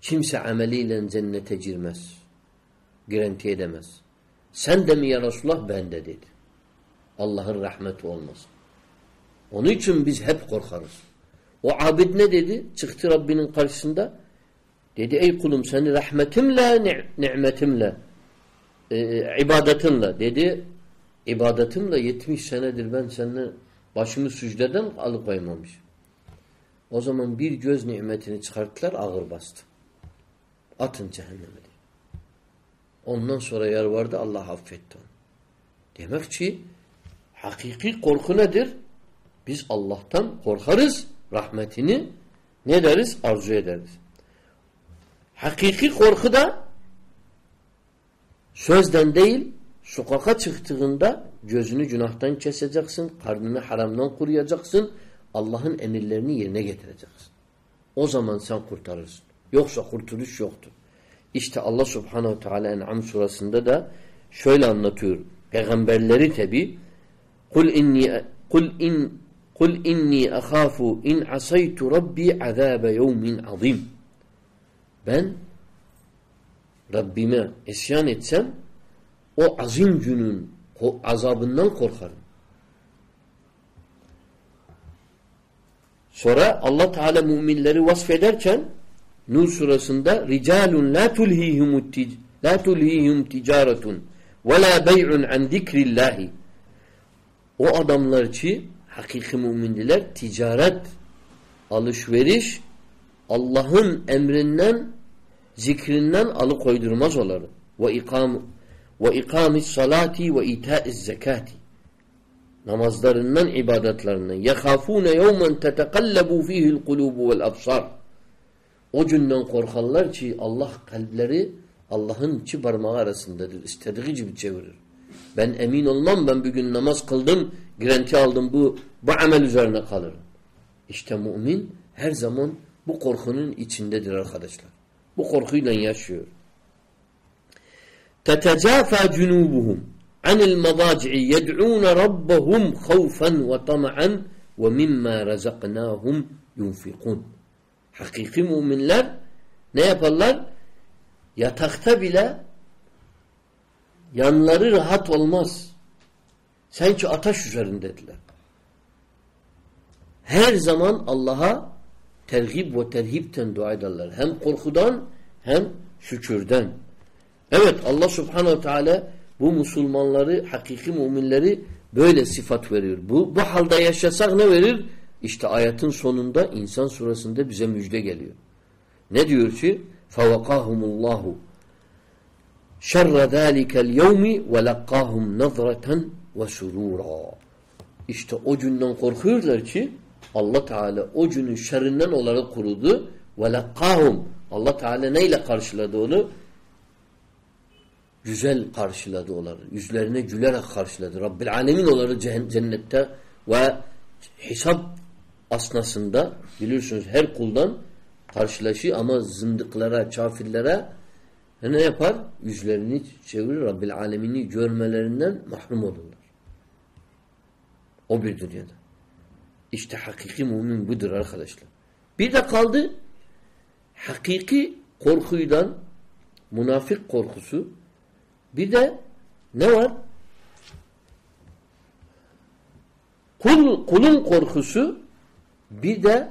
kimse ameliyle cennete girmez. Garanti edemez. Sen de mi ya Resulullah? Ben de dedi. Allah'ın rahmeti olmaz. Onun için biz hep korkarız. O abid ne dedi? Çıktı Rabbinin karşısında. Dedi ey kulum seni rahmetimle, ni nimetimle, e, ibadetinle. Dedi ibadetimle 70 senedir ben seninle başımı sücdeden alıkoymamış. O zaman bir göz nimetini çıkarttılar ağır bastı. Atın cehenneme. Ondan sonra yer vardı Allah affetti onu. Demek ki hakiki korku nedir? Biz Allah'tan korkarız. Rahmetini ne deriz? Arzu ederiz. Hakiki korku da Sözden değil, sokağa çıktığında gözünü günahtan keseceksin, karnını haramdan kuruyacaksın, Allah'ın emirlerini yerine getireceksin. O zaman sen kurtarırsın. Yoksa kurtuluş yoktur. İşte Allah subhanehu teala En'am surasında da şöyle anlatıyor. Peygamberleri tabi kul inni kul in kul inni ahafu in asaytu rabbi azabe yevmin azim. Ben Rabbime isyan etsem o azim günün azabından korkarım. Sonra Allah Teala müminleri vasfederken Nur surasında ricalun la tulhihim la tulhihim ticaretun ve la bey'un an zikrillahi. O adamlar ki hakiki mümindiler ticaret alışveriş Allah'ın emrinden zikrinden alıkoydurmaz onları. Ve ikam ve ikamis salati ve itaiz zekati. Namazlarından ibadetlerinden yekafune yevmen tetekallabu fihi'l kulubu vel absar o günden korkarlar ki Allah kalpleri Allah'ın iki parmağı arasındadır. İstediği gibi çevirir. Ben emin olmam ben bir gün namaz kıldım, girenti aldım bu bu amel üzerine kalırım. İşte mümin her zaman bu korkunun içindedir arkadaşlar. Bu korkuyla yaşıyor. Anil madaci'i yed'un rabbahum havfen ve tama'an ve mimma razaknahum yunfikun. Hakiki müminler ne yaparlar? Yatakta bile yanları rahat olmaz. Sanki ateş üzerindediler. Her zaman Allah'a tergib ve terhipten dua ederler. Hem korkudan hem şükürden. Evet Allah subhanehu teala bu Müslümanları, hakiki müminleri böyle sıfat veriyor. Bu, bu halde yaşasak ne verir? İşte ayetin sonunda insan surasında bize müjde geliyor. Ne diyor ki? فَوَقَاهُمُ اللّٰهُ شَرَّ ذَٰلِكَ الْيَوْمِ وَلَقَّاهُمْ نَظْرَةً وَسُرُورًا İşte o günden korkuyorlar ki Allah Teala o günün şerrinden onları kurudu. وَلَقَّاهُمْ Allah Teala neyle karşıladı onu? Güzel karşıladı onları. Yüzlerine gülerek karşıladı. Rabbil Alemin onları cennette ve hesap asnasında biliyorsunuz her kuldan karşılaşıyor ama zındıklara, kafirlere ne yapar? Yüzlerini çevirir. Rabbil alemini görmelerinden mahrum olurlar. O bir dünyada. İşte hakiki mümin budur arkadaşlar. Bir de kaldı hakiki korkuydan münafık korkusu bir de ne var? Kul, kulun korkusu bir de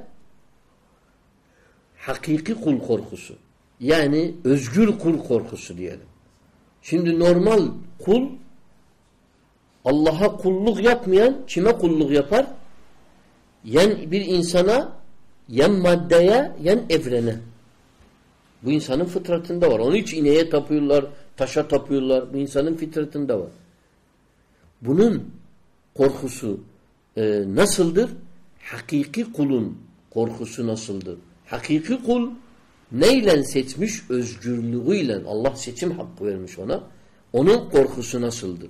hakiki kul korkusu. Yani özgür kul korkusu diyelim. Şimdi normal kul Allah'a kulluk yapmayan kime kulluk yapar? Yen bir insana, yen maddeye, yen evrene. Bu insanın fıtratında var. Onun için ineğe tapıyorlar, taşa tapıyorlar. Bu insanın fıtratında var. Bunun korkusu e, nasıldır? Hakiki kulun korkusu nasıldır? Hakiki kul neyle seçmiş? Özgürlüğüyle. Allah seçim hakkı vermiş ona. Onun korkusu nasıldır?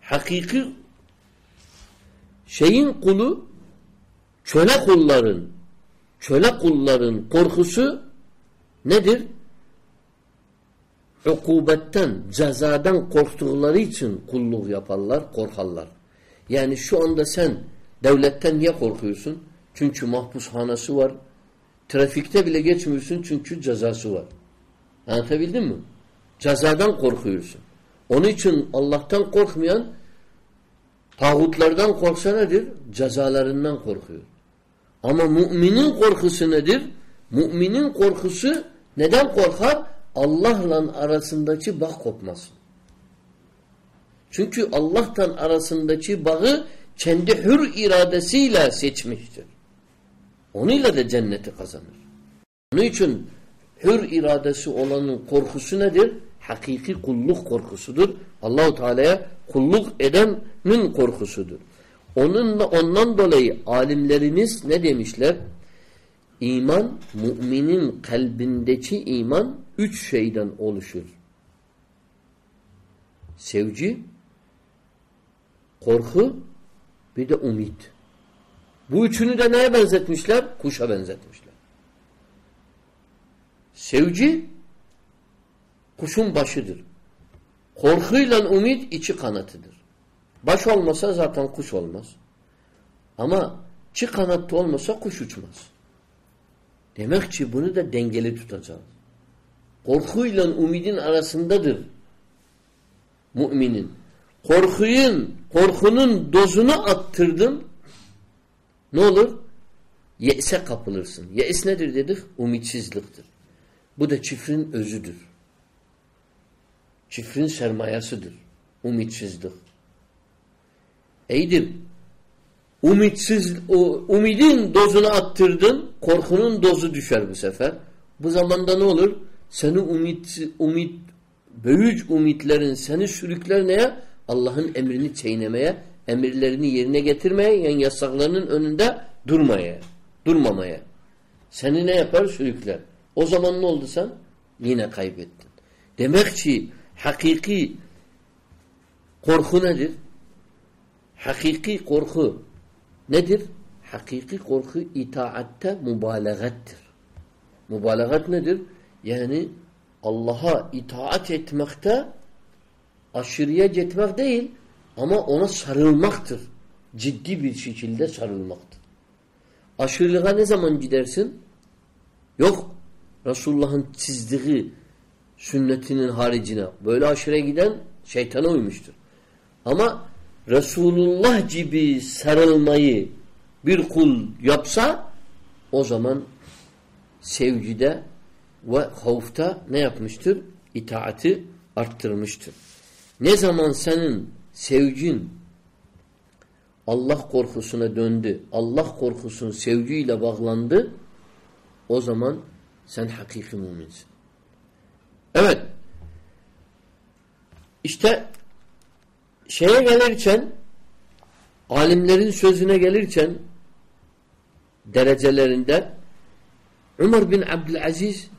Hakiki şeyin kulu köle kulların köle kulların korkusu nedir? Ukubetten, cezadan korktukları için kulluk yaparlar, korkarlar. Yani şu anda sen devletten niye korkuyorsun? Çünkü mahpushanesi var. Trafikte bile geçmiyorsun çünkü cezası var. Anlatabildim mi? Cezadan korkuyorsun. Onun için Allah'tan korkmayan tağutlardan korksa nedir? Cezalarından korkuyor. Ama müminin korkusu nedir? Müminin korkusu neden korkar? Allah'la arasındaki bağ kopmasın. Çünkü Allah'tan arasındaki bağı kendi hür iradesiyle seçmiştir. Onunla da cenneti kazanır. Onun için hür iradesi olanın korkusu nedir? Hakiki kulluk korkusudur. Allahu Teala'ya kulluk edenin korkusudur. Onunla ondan dolayı alimlerimiz ne demişler? İman, müminin kalbindeki iman üç şeyden oluşur. Sevci, korku, bir de umut. Bu üçünü de neye benzetmişler? Kuşa benzetmişler. Sevci kuşun başıdır. Korkuyla umut içi kanatıdır. Baş olmasa zaten kuş olmaz. Ama çi kanatlı olmasa kuş uçmaz. Demek ki bunu da dengeli tutacağız. Korkuyla umidin arasındadır müminin. Korkuyun, korkunun dozunu attırdın ne olur? Ye'se kapılırsın. Ye'is nedir dedik? Umitsizliktir. Bu da çifrin özüdür. Çifrin sermayasıdır. Umitsizlik. İyidir. Umitsiz, umidin dozunu attırdın, korkunun dozu düşer bu sefer. Bu zamanda ne olur? Seni umit, umit, büyük umitlerin seni sürükler neye? Allah'ın emrini çiğnemeye, emirlerini yerine getirmeye, yani yasaklarının önünde durmaya, durmamaya. Seni ne yapar? Sürükler. O zaman ne oldu sen? Yine kaybettin. Demek ki hakiki korku nedir? Hakiki korku nedir? Hakiki korku itaatte mübalağattir. Mübalağat nedir? Yani Allah'a itaat etmekte aşırıya gitmek değil ama ona sarılmaktır. Ciddi bir şekilde sarılmaktır. Aşırılığa ne zaman gidersin? Yok. Resulullah'ın çizdiği sünnetinin haricine. Böyle aşırıya giden şeytana uymuştur. Ama Resulullah gibi sarılmayı bir kul yapsa o zaman sevgide ve havfta ne yapmıştır? İtaati arttırmıştır. Ne zaman senin sevgin Allah korkusuna döndü, Allah korkusun sevgiyle bağlandı, o zaman sen hakiki müminsin. Evet. İşte şeye gelirken alimlerin sözüne gelirken derecelerinde Ömer bin Abdülaziz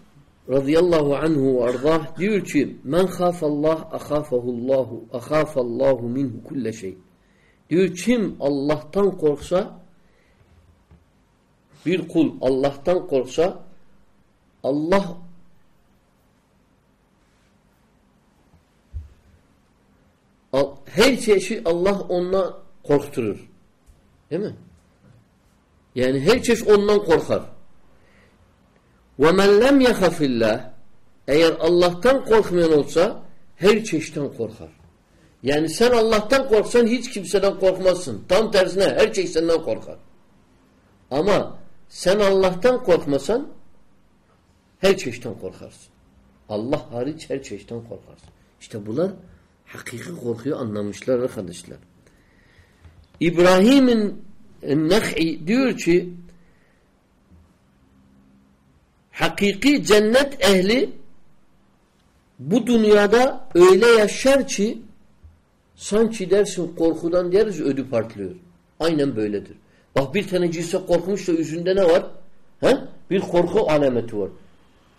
radıyallahu anhu ve ardah diyor ki men khafallah akhafahullahu akhafallahu minhu kulle şey. Diyor kim Allah'tan korksa bir kul Allah'tan korksa Allah her çeşit Allah onunla korkturur. Değil mi? Yani her çeşit ondan korkar. وَمَنْ لَمْ يَخَفِ اللّٰهِ Eğer Allah'tan korkmayan olsa her çeşitten korkar. Yani sen Allah'tan korksan hiç kimseden korkmazsın. Tam tersine her şey senden korkar. Ama sen Allah'tan korkmasan her çeşitten korkarsın. Allah hariç her çeşitten korkarsın. İşte bunlar hakiki korkuyu anlamışlar arkadaşlar. İbrahim'in Nek'i diyor ki hakiki cennet ehli bu dünyada öyle yaşar ki sanki dersin korkudan deriz ödü partlıyor. Aynen böyledir. Bak bir tane cinse korkmuş da yüzünde ne var? He? Bir korku alameti var.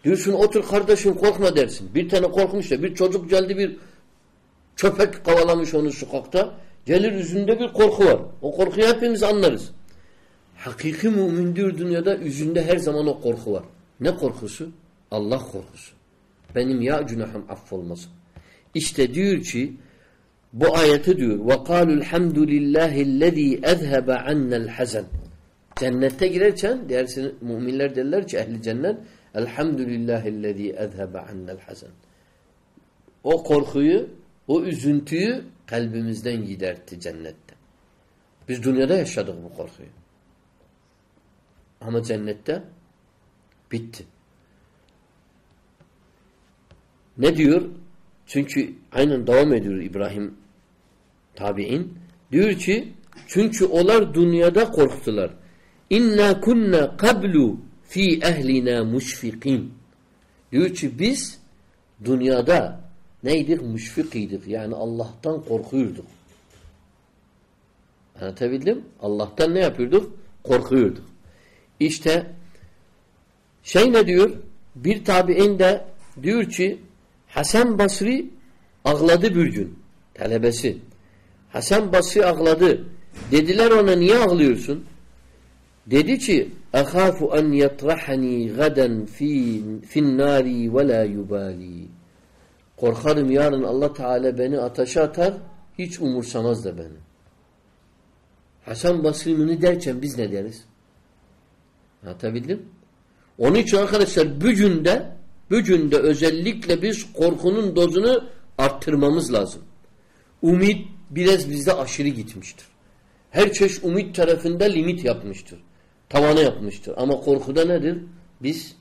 Diyorsun otur kardeşim korkma dersin. Bir tane korkmuş da bir çocuk geldi bir köpek kovalamış onu sokakta. Gelir yüzünde bir korku var. O korkuyu hepimiz anlarız. Hakiki mümin diyor dünyada yüzünde her zaman o korku var. Ne korkusu? Allah korkusu. Benim ya günahım affolmasın. İşte diyor ki bu ayeti diyor وَقَالُوا الْحَمْدُ لِلّٰهِ الَّذ۪ي اَذْهَبَ عَنَّ الْحَزَنِ Cennette girerken dersin, müminler derler ki ehli cennet Elhamdülillahillezî ezhebe annel hazen. O korkuyu, o üzüntüyü kalbimizden gidertti cennette. Biz dünyada yaşadık bu korkuyu. Ama cennette bitti. Ne diyor? Çünkü aynen devam ediyor İbrahim tabi'in. Diyor ki çünkü onlar dünyada korktular. İnna kunna qablu fi ehlina müşfikin. Diyor ki biz dünyada neydik? Müşfikiydik. Yani Allah'tan korkuyorduk. Anlatabildim? Allah'tan ne yapıyorduk? Korkuyorduk. İşte şey ne diyor? Bir tabi'in de diyor ki Hasan Basri ağladı bir gün. Talebesi. Hasan Basri ağladı. Dediler ona niye ağlıyorsun? Dedi ki اَخَافُ اَنْ يَطْرَحَنِي غَدًا فِي النَّارِ وَلَا يُبَالِي Korkarım yarın Allah Teala beni ateşe atar, hiç umursamaz da beni. Hasan Basri bunu derken biz ne deriz? Anlatabildim? Onun için arkadaşlar bugün de özellikle biz korkunun dozunu arttırmamız lazım. Umut biraz bizde aşırı gitmiştir. Her çeşit umut tarafında limit yapmıştır. Tavanı yapmıştır. Ama korkuda nedir? Biz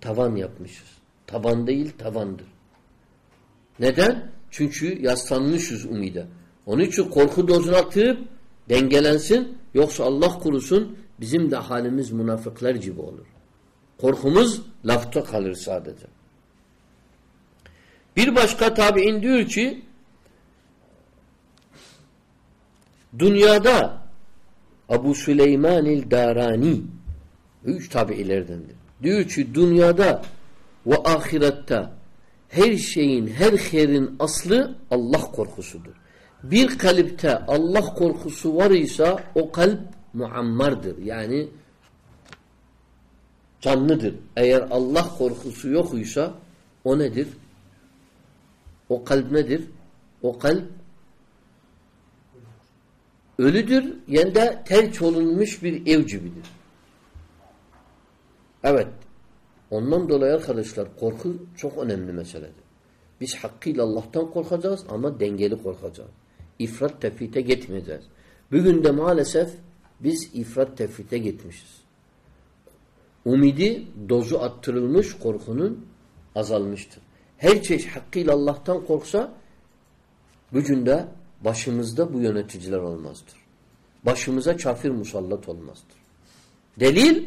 tavan yapmışız. Taban değil tavandır. Neden? Çünkü yaslanmışız umida. Onun için korku dozunu atıp dengelensin. Yoksa Allah kurusun bizim de halimiz münafıklar gibi olur. Korkumuz lafta kalır sadece. Bir başka tabi'in diyor ki dünyada Abu Süleyman el-Darani üç tabiilerdendir. Diyor ki dünyada ve ahirette her şeyin, her herin aslı Allah korkusudur. Bir kalpte Allah korkusu var ise o kalp muammardır. Yani canlıdır. Eğer Allah korkusu yok ise o nedir? O kalp nedir? O kalp ölüdür. Yani de terk olunmuş bir ev gibidir. Evet. Ondan dolayı arkadaşlar korku çok önemli meseledir. Biz hakkıyla Allah'tan korkacağız ama dengeli korkacağız. İfrat tefrite gitmeyeceğiz. Bugün de maalesef biz ifrat tefrite gitmişiz. Umidi dozu attırılmış korkunun azalmıştır. Her çeşit hakkıyla Allah'tan korksa bugün de başımızda bu yöneticiler olmazdır. Başımıza kafir musallat olmazdır. Delil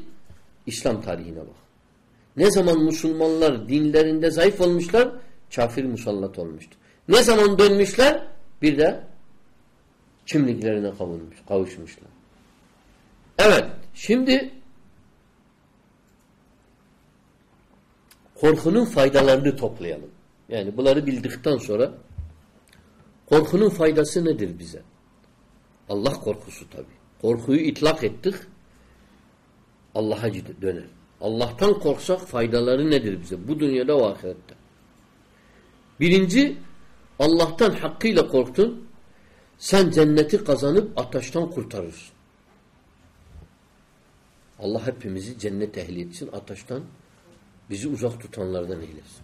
İslam tarihine bak. Ne zaman Müslümanlar dinlerinde zayıf olmuşlar kafir musallat olmuştur. Ne zaman dönmüşler bir de kimliklerine kavuşmuş, kavuşmuşlar. Evet şimdi korkunun faydalarını toplayalım. Yani bunları bildikten sonra korkunun faydası nedir bize? Allah korkusu tabi. Korkuyu itlak ettik Allah'a döner. Allah'tan korksak faydaları nedir bize? Bu dünyada ve ahirette. Birinci, Allah'tan hakkıyla korktun, sen cenneti kazanıp ateşten kurtarırsın. Allah hepimizi cennet ehli etsin, ateşten bizi uzak tutanlardan eylesin.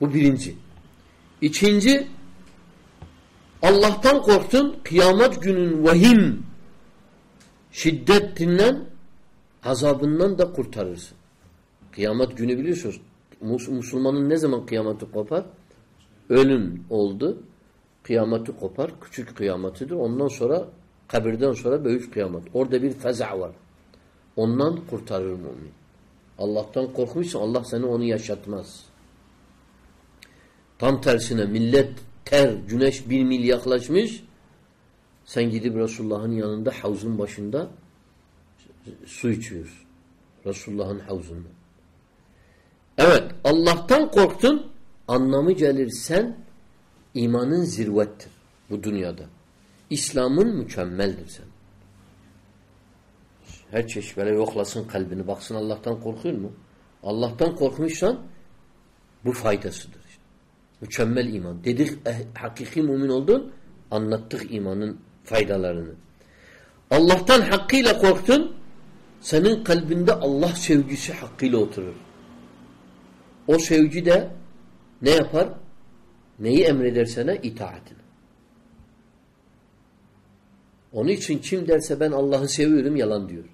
Bu birinci. İkinci, Allah'tan korktun, kıyamet günün vahim şiddetinden azabından da kurtarırsın. Kıyamet günü biliyorsunuz. Müslümanın ne zaman kıyameti kopar? Ölüm oldu. Kıyameti kopar. Küçük kıyametidir. Ondan sonra kabirden sonra büyük kıyamet. Orada bir feza var. Ondan kurtarır mümin. Allah'tan korkmuşsa Allah seni onu yaşatmaz. Tam tersine millet ter, güneş bir mil yaklaşmış sen gidip Resulullah'ın yanında havuzun başında su içiyoruz. Resulullah'ın havzunda. Evet Allah'tan korktun anlamı gelir sen imanın zirvettir bu dünyada. İslam'ın mükemmeldir sen. Her böyle yoklasın kalbini. Baksın Allah'tan korkuyor mu? Allah'tan korkmuşsan bu faydasıdır. Mükemmel iman. Dedik eh, hakiki mümin oldun anlattık imanın faydalarını. Allah'tan hakkıyla korktun senin kalbinde Allah sevgisi hakkıyla oturur. O sevgi de ne yapar? Neyi emreder sana? İtaatini. Onun için kim derse ben Allah'ı seviyorum yalan diyor.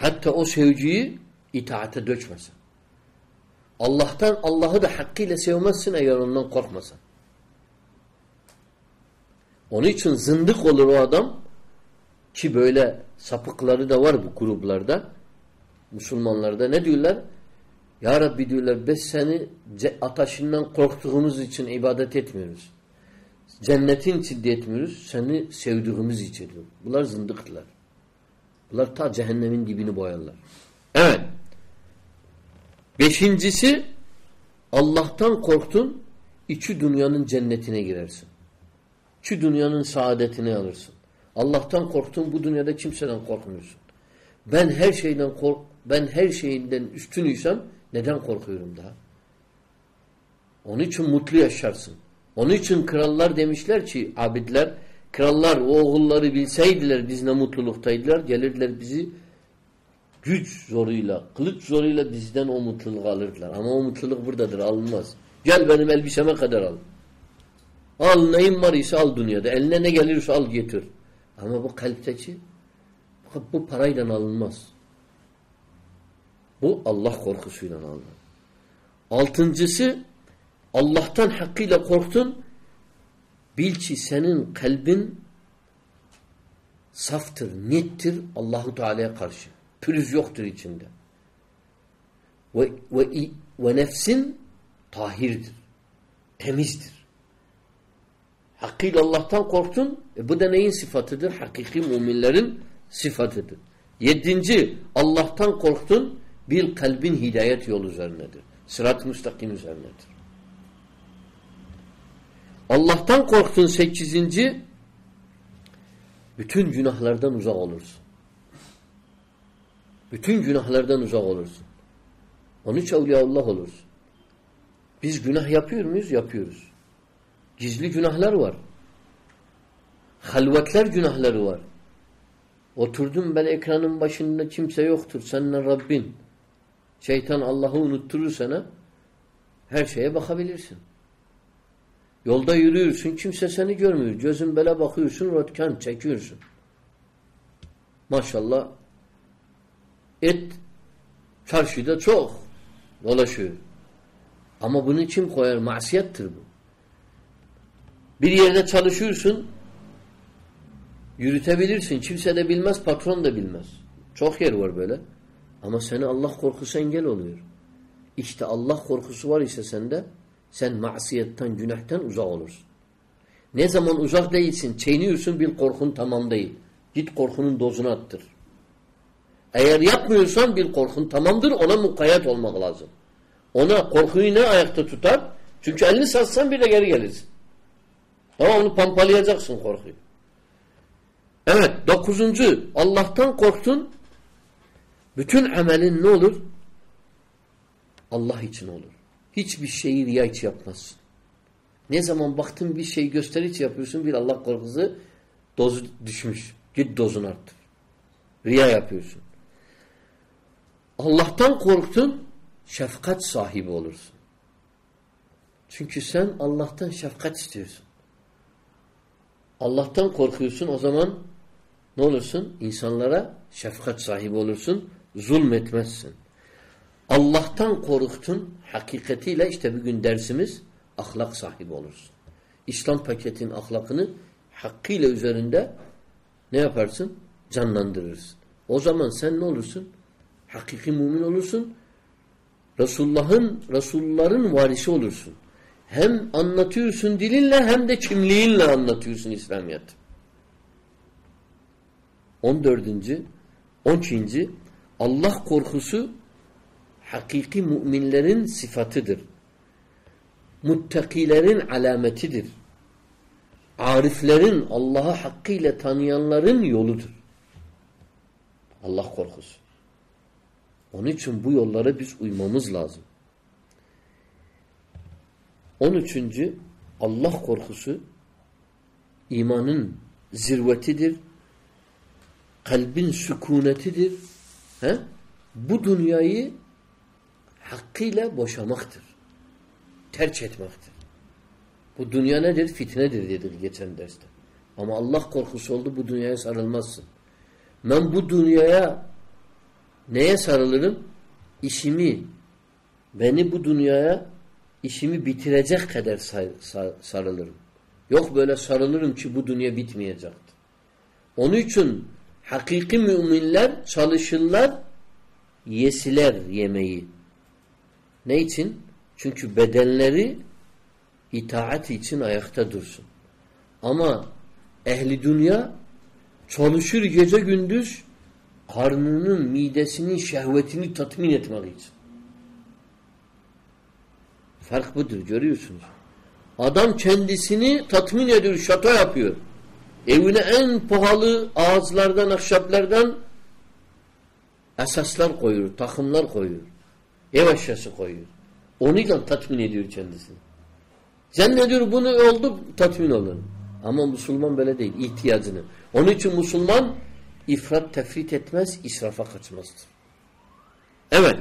Hatta o sevgiyi itaate dökmesin. Allah'tan Allah'ı da hakkıyla sevmezsin eğer ondan korkmasan. Onun için zındık olur o adam ki böyle sapıkları da var bu gruplarda. Müslümanlarda ne diyorlar? Ya Rabbi diyorlar biz seni ataşından korktuğumuz için ibadet etmiyoruz. Cennetin için etmiyoruz. Seni sevdiğimiz için. Bunlar zındıktılar. Bunlar ta cehennemin dibini boyarlar. Evet. Beşincisi Allah'tan korktun. İki dünyanın cennetine girersin. İki dünyanın saadetini alırsın. Allah'tan korktun bu dünyada kimseden korkmuyorsun. Ben her şeyden kork ben her şeyinden üstünüysem neden korkuyorum daha? Onun için mutlu yaşarsın. Onun için krallar demişler ki abidler krallar o oğulları bilseydiler biz ne mutluluktaydılar gelirler bizi güç zoruyla, kılıç zoruyla bizden o mutluluk alırlar. Ama o mutluluk buradadır, alınmaz. Gel benim elbiseme kadar al. Al neyin var ise al dünyada. Eline ne gelirse al getir. Ama bu kalpteki bu parayla alınmaz. Bu Allah korkusuyla alınır. Altıncısı Allah'tan hakkıyla korktun bil ki senin kalbin saftır, nettir Allahu Teala'ya karşı. Pürüz yoktur içinde. Ve, ve, ve nefsin tahirdir. Temizdir. Hakkıyla Allah'tan korktun. E bu da neyin sıfatıdır? Hakiki müminlerin sıfatıdır. Yedinci, Allah'tan korktun. Bir kalbin hidayet yolu üzerinedir. Sırat-ı müstakim üzerinedir. Allah'tan korktun sekizinci, bütün günahlardan uzak olursun. Bütün günahlardan uzak olursun. Onun için Allah olursun. Biz günah yapıyor muyuz? Yapıyoruz. Gizli günahlar var. Halvetler günahları var. Oturdum ben ekranın başında kimse yoktur. Seninle Rabbin. Şeytan Allah'ı unutturur sana. Her şeye bakabilirsin. Yolda yürüyorsun. Kimse seni görmüyor. Gözün bele bakıyorsun. Rotkan çekiyorsun. Maşallah et çarşıda çok dolaşıyor. Ama bunu kim koyar? Masiyettir bu. Bir yerde çalışıyorsun yürütebilirsin. Kimse de bilmez, patron da bilmez. Çok yer var böyle. Ama seni Allah korkusu engel oluyor. İşte Allah korkusu var ise sende sen masiyetten, günahtan uzak olursun. Ne zaman uzak değilsin, çiğniyorsun bir korkun tamam değil. Git korkunun dozunu attır. Eğer yapmıyorsan bir korkun tamamdır ona mukayyet olmak lazım. Ona korkuyu ne ayakta tutar? Çünkü elini satsan bir de geri gelirsin. Ama onu pampalayacaksın korkuyu. Evet dokuzuncu Allah'tan korktun bütün amelin ne olur? Allah için olur. Hiçbir şeyi riya için yapmazsın. Ne zaman baktın bir şey gösteriş yapıyorsun bir Allah korkusu dozu düşmüş. Git dozunu arttır. Riya yapıyorsun. Allah'tan korktun şefkat sahibi olursun. Çünkü sen Allah'tan şefkat istiyorsun. Allah'tan korkuyorsun o zaman ne olursun? İnsanlara şefkat sahibi olursun. Zulmetmezsin. Allah'tan korktun hakikatiyle işte bugün dersimiz ahlak sahibi olursun. İslam paketin ahlakını hakkıyla üzerinde ne yaparsın? Canlandırırsın. O zaman sen ne olursun? Hakiki mümin olursun. Resulullah'ın Resulların varisi olursun. Hem anlatıyorsun dilinle hem de kimliğinle anlatıyorsun İslamiyet. 14. 12. Allah korkusu hakiki müminlerin sıfatıdır. Muttakilerin alametidir. Ariflerin Allah'ı hakkıyla tanıyanların yoludur. Allah korkusu. Onun için bu yollara biz uymamız lazım. On üçüncü Allah korkusu imanın zirvetidir. Kalbin sükunetidir. He? Bu dünyayı hakkıyla boşamaktır. Terk etmektir. Bu dünya nedir? Fitnedir dedik geçen derste. Ama Allah korkusu oldu bu dünyaya sarılmazsın. Ben bu dünyaya neye sarılırım? İşimi, beni bu dünyaya işimi bitirecek kadar sarılırım. Yok böyle sarılırım ki bu dünya bitmeyecektir. Onun için hakiki müminler çalışırlar, yesiler yemeği. Ne için? Çünkü bedenleri itaat için ayakta dursun. Ama ehli dünya çalışır gece gündüz karnının, midesinin şehvetini tatmin etmek için. Fark budur görüyorsunuz. Adam kendisini tatmin ediyor, şato yapıyor. Evine en pahalı ağızlardan, ahşaplardan esaslar koyuyor, takımlar koyuyor. Ev eşyası koyuyor. Onunla tatmin ediyor kendisini. Zannediyor bunu oldu tatmin olur. Ama Müslüman böyle değil. ihtiyacını. Onun için Müslüman ifrat tefrit etmez, israfa kaçmazdır. Evet.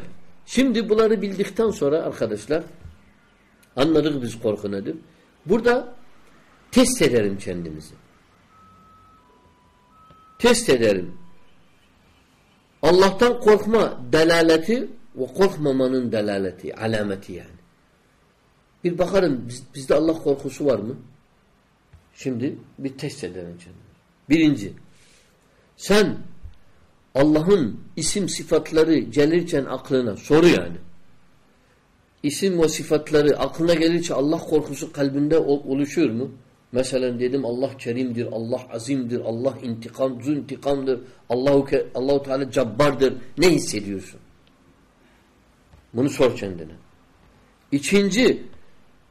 Şimdi bunları bildikten sonra arkadaşlar anladık biz korku nedir. Burada test ederim kendimizi. Test ederim. Allah'tan korkma delaleti ve korkmamanın delaleti, alameti yani. Bir bakarım biz, bizde Allah korkusu var mı? Şimdi bir test edelim kendimizi. Birinci, sen Allah'ın isim sıfatları gelirken aklına soru yani. İsim ve sıfatları aklına gelirse Allah korkusu kalbinde oluşuyor mu? Mesela dedim Allah kerimdir, Allah azimdir, Allah intikam, zu intikamdır, Allahu Allahu Teala cabbardır. Ne hissediyorsun? Bunu sor kendine. İkinci,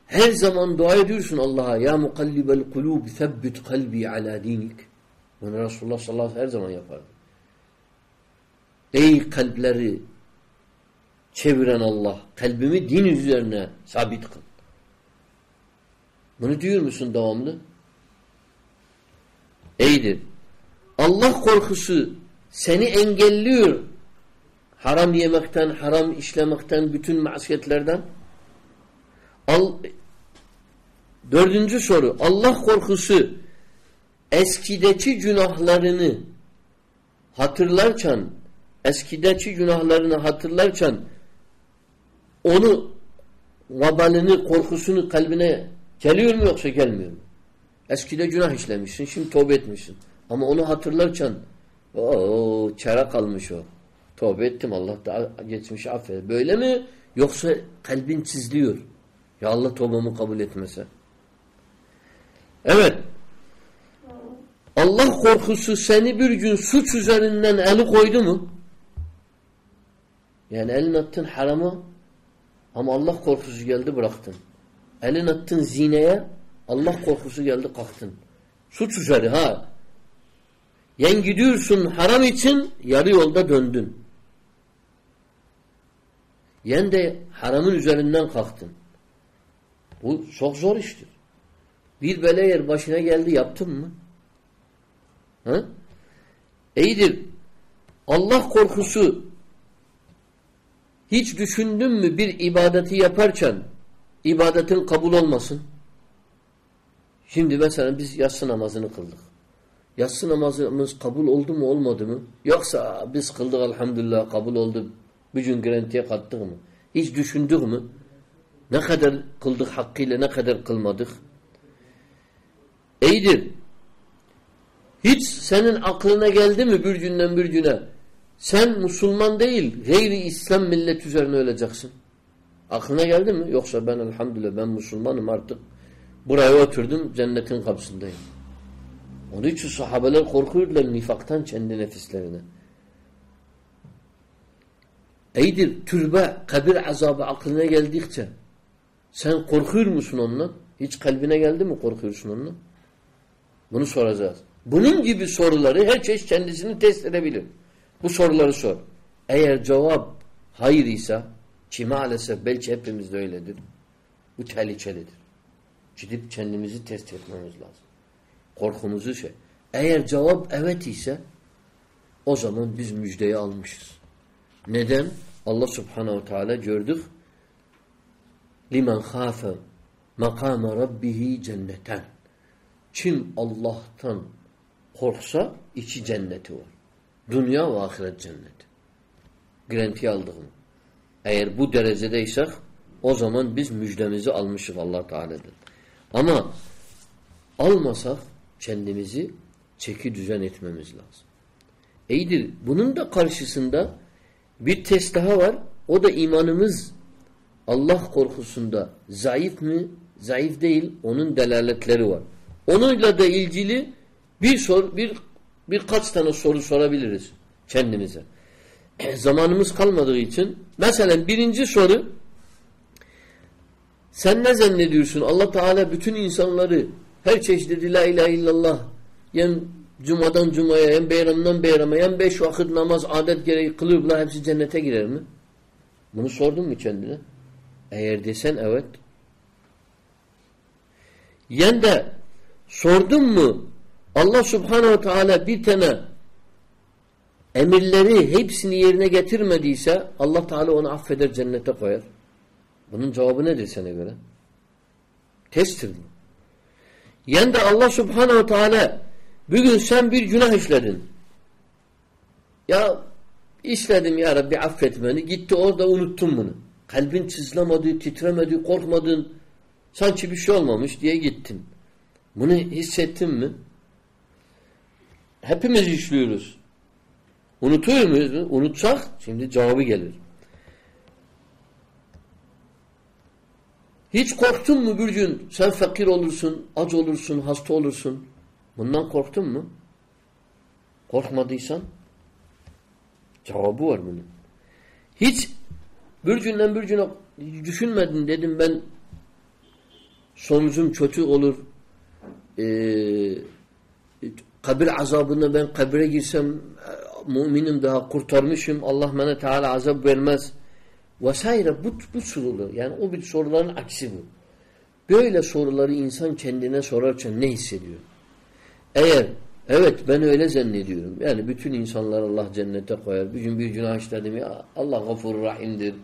her zaman dua ediyorsun Allah'a. Ya mukallibel kulub sebbit kalbi ala dinik. Bunu Resulullah sallallahu aleyhi ve sellem her zaman yapardı. Ey kalpleri çeviren Allah, kalbimi din üzerine sabit kıl. Bunu diyor musun devamlı? Eydir. Allah korkusu seni engelliyor. Haram yemekten, haram işlemekten, bütün masiyetlerden. Al, dördüncü soru. Allah korkusu eskideki günahlarını hatırlarken eskideki günahlarını hatırlarken onu vabalini, korkusunu kalbine geliyor mu yoksa gelmiyor mu? Eskide günah işlemişsin, şimdi tövbe etmişsin. Ama onu hatırlarken o çara kalmış o. Tövbe ettim Allah da geçmiş affeder. Böyle mi? Yoksa kalbin çizliyor. Ya Allah tövbemi kabul etmese. Evet. Allah korkusu seni bir gün suç üzerinden eli koydu mu? Yani elin attın harama ama Allah korkusu geldi bıraktın. Elin attın zineye Allah korkusu geldi kalktın. Suç üzeri ha. Yen gidiyorsun haram için yarı yolda döndün. Yen de haramın üzerinden kalktın. Bu çok zor iştir. Bir bela yer başına geldi yaptın mı? Ha? İyidir. Allah korkusu hiç düşündün mü bir ibadeti yaparken ibadetin kabul olmasın? Şimdi mesela biz yatsı namazını kıldık. Yatsı namazımız kabul oldu mu olmadı mı? Yoksa biz kıldık elhamdülillah kabul oldu. Bir gün garantiye kattık mı? Hiç düşündük mü? Ne kadar kıldık hakkıyla ne kadar kılmadık? İyidir. Hiç senin aklına geldi mi bir günden bir güne? Sen Müslüman değil, gayri İslam millet üzerine öleceksin. Aklına geldi mi? Yoksa ben elhamdülillah ben Müslümanım artık. Buraya oturdum cennetin kapısındayım. Onun için sahabeler korkuyorlar nifaktan kendi nefislerine. Eydir türbe, kabir azabı aklına geldikçe sen korkuyor musun ondan? Hiç kalbine geldi mi korkuyorsun ondan? Bunu soracağız. Bunun gibi soruları herkes kendisini test edebilir. Bu soruları sor. Eğer cevap hayır ise ki maalesef belki hepimiz de öyledir. Bu tehlikelidir. Gidip kendimizi test etmemiz lazım. Korkumuzu şey. Eğer cevap evet ise o zaman biz müjdeyi almışız. Neden? Allah subhanehu teala gördük. Limen khafe makame rabbihi cenneten. Kim Allah'tan korksa iki cenneti var. Dünya ve ahiret cenneti. Garanti aldık mı? Eğer bu derecedeysek o zaman biz müjdemizi almışız Allah Teala'dan. Ama almasak kendimizi çeki düzen etmemiz lazım. İyidir. Bunun da karşısında bir test daha var. O da imanımız Allah korkusunda zayıf mı? Zayıf değil. Onun delaletleri var. Onunla da ilgili bir sor, bir birkaç tane soru sorabiliriz kendimize. Zamanımız kalmadığı için mesela birinci soru Sen ne zannediyorsun? Allah Teala bütün insanları her çeşitli la ilahe illallah yen cumadan cumaya, yen bayramdan bayrama, yen beş vakit namaz adet gereği kılırlar hepsi cennete girer mi? Bunu sordun mu kendine? Eğer desen evet. Yen de sordun mu Allah subhanehu teala bir tane emirleri hepsini yerine getirmediyse Allah Teala onu affeder cennete koyar. Bunun cevabı nedir sana göre? Testtir bu. Yani de Allah subhanehu ve teala bugün sen bir günah işledin. Ya işledim ya Rabbi affet beni. Gitti orada unuttun bunu. Kalbin çizlemedi, titremedi, korkmadın. Sanki bir şey olmamış diye gittin. Bunu hissettin mi? Hepimiz işliyoruz. Unutuyor muyuz? Unutsak şimdi cevabı gelir. Hiç korktun mu bir gün sen fakir olursun, aç olursun, hasta olursun. Bundan korktun mu? Korkmadıysan cevabı var bunun. Hiç bir güne düşünmedin dedim ben sonucum kötü olur. Ee, kabir azabında ben kabre girsem müminim daha kurtarmışım. Allah bana Teala azap vermez. Vesaire bu, bu sorular. Yani o bir soruların aksi bu. Böyle soruları insan kendine sorarken ne hissediyor? Eğer evet ben öyle zannediyorum. Yani bütün insanlar Allah cennete koyar. Bir gün bir günah işledim ya Allah gafur rahimdir.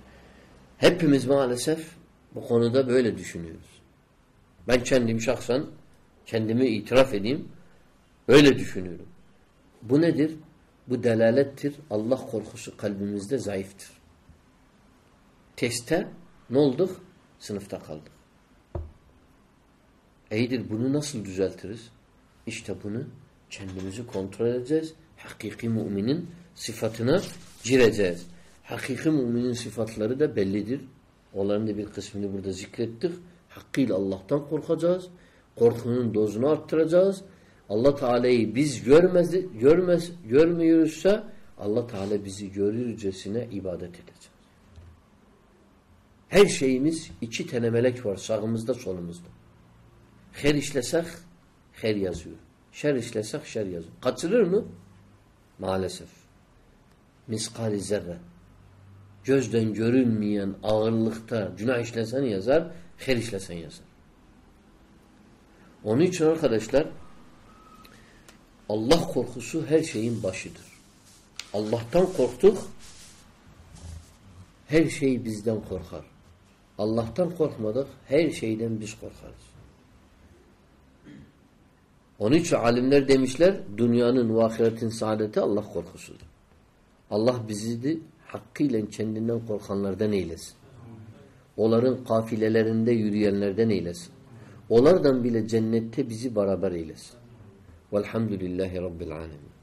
Hepimiz maalesef bu konuda böyle düşünüyoruz. Ben kendim şahsen kendimi itiraf edeyim. Öyle düşünüyorum. Bu nedir? Bu delalettir. Allah korkusu kalbimizde zayıftır. Teste ne olduk? Sınıfta kaldık. İyidir bunu nasıl düzeltiriz? İşte bunu kendimizi kontrol edeceğiz. Hakiki müminin sıfatına gireceğiz. Hakiki müminin sıfatları da bellidir. Onların da bir kısmını burada zikrettik. Hakkıyla Allah'tan korkacağız. Korkunun dozunu arttıracağız. Allah Teala'yı biz görmez, görmez, görmüyoruzsa Allah Teala bizi görürcesine ibadet edeceğiz. Her şeyimiz iki tane melek var sağımızda solumuzda. Her işlesek her yazıyor. Şer işlesek şer yazıyor. Kaçırır mı? Maalesef. Miskali zerre. Gözden görünmeyen ağırlıkta günah işlesen yazar, her işlesen yazar. Onun için arkadaşlar Allah korkusu her şeyin başıdır. Allah'tan korktuk her şey bizden korkar. Allah'tan korkmadık her şeyden biz korkarız. Onun için alimler demişler dünyanın ve ahiretin saadeti Allah korkusudur. Allah bizi de hakkıyla kendinden korkanlardan eylesin. Onların kafilelerinde yürüyenlerden eylesin. Onlardan bile cennette bizi beraber eylesin. Velhamdülillahi Rabbil Alemin.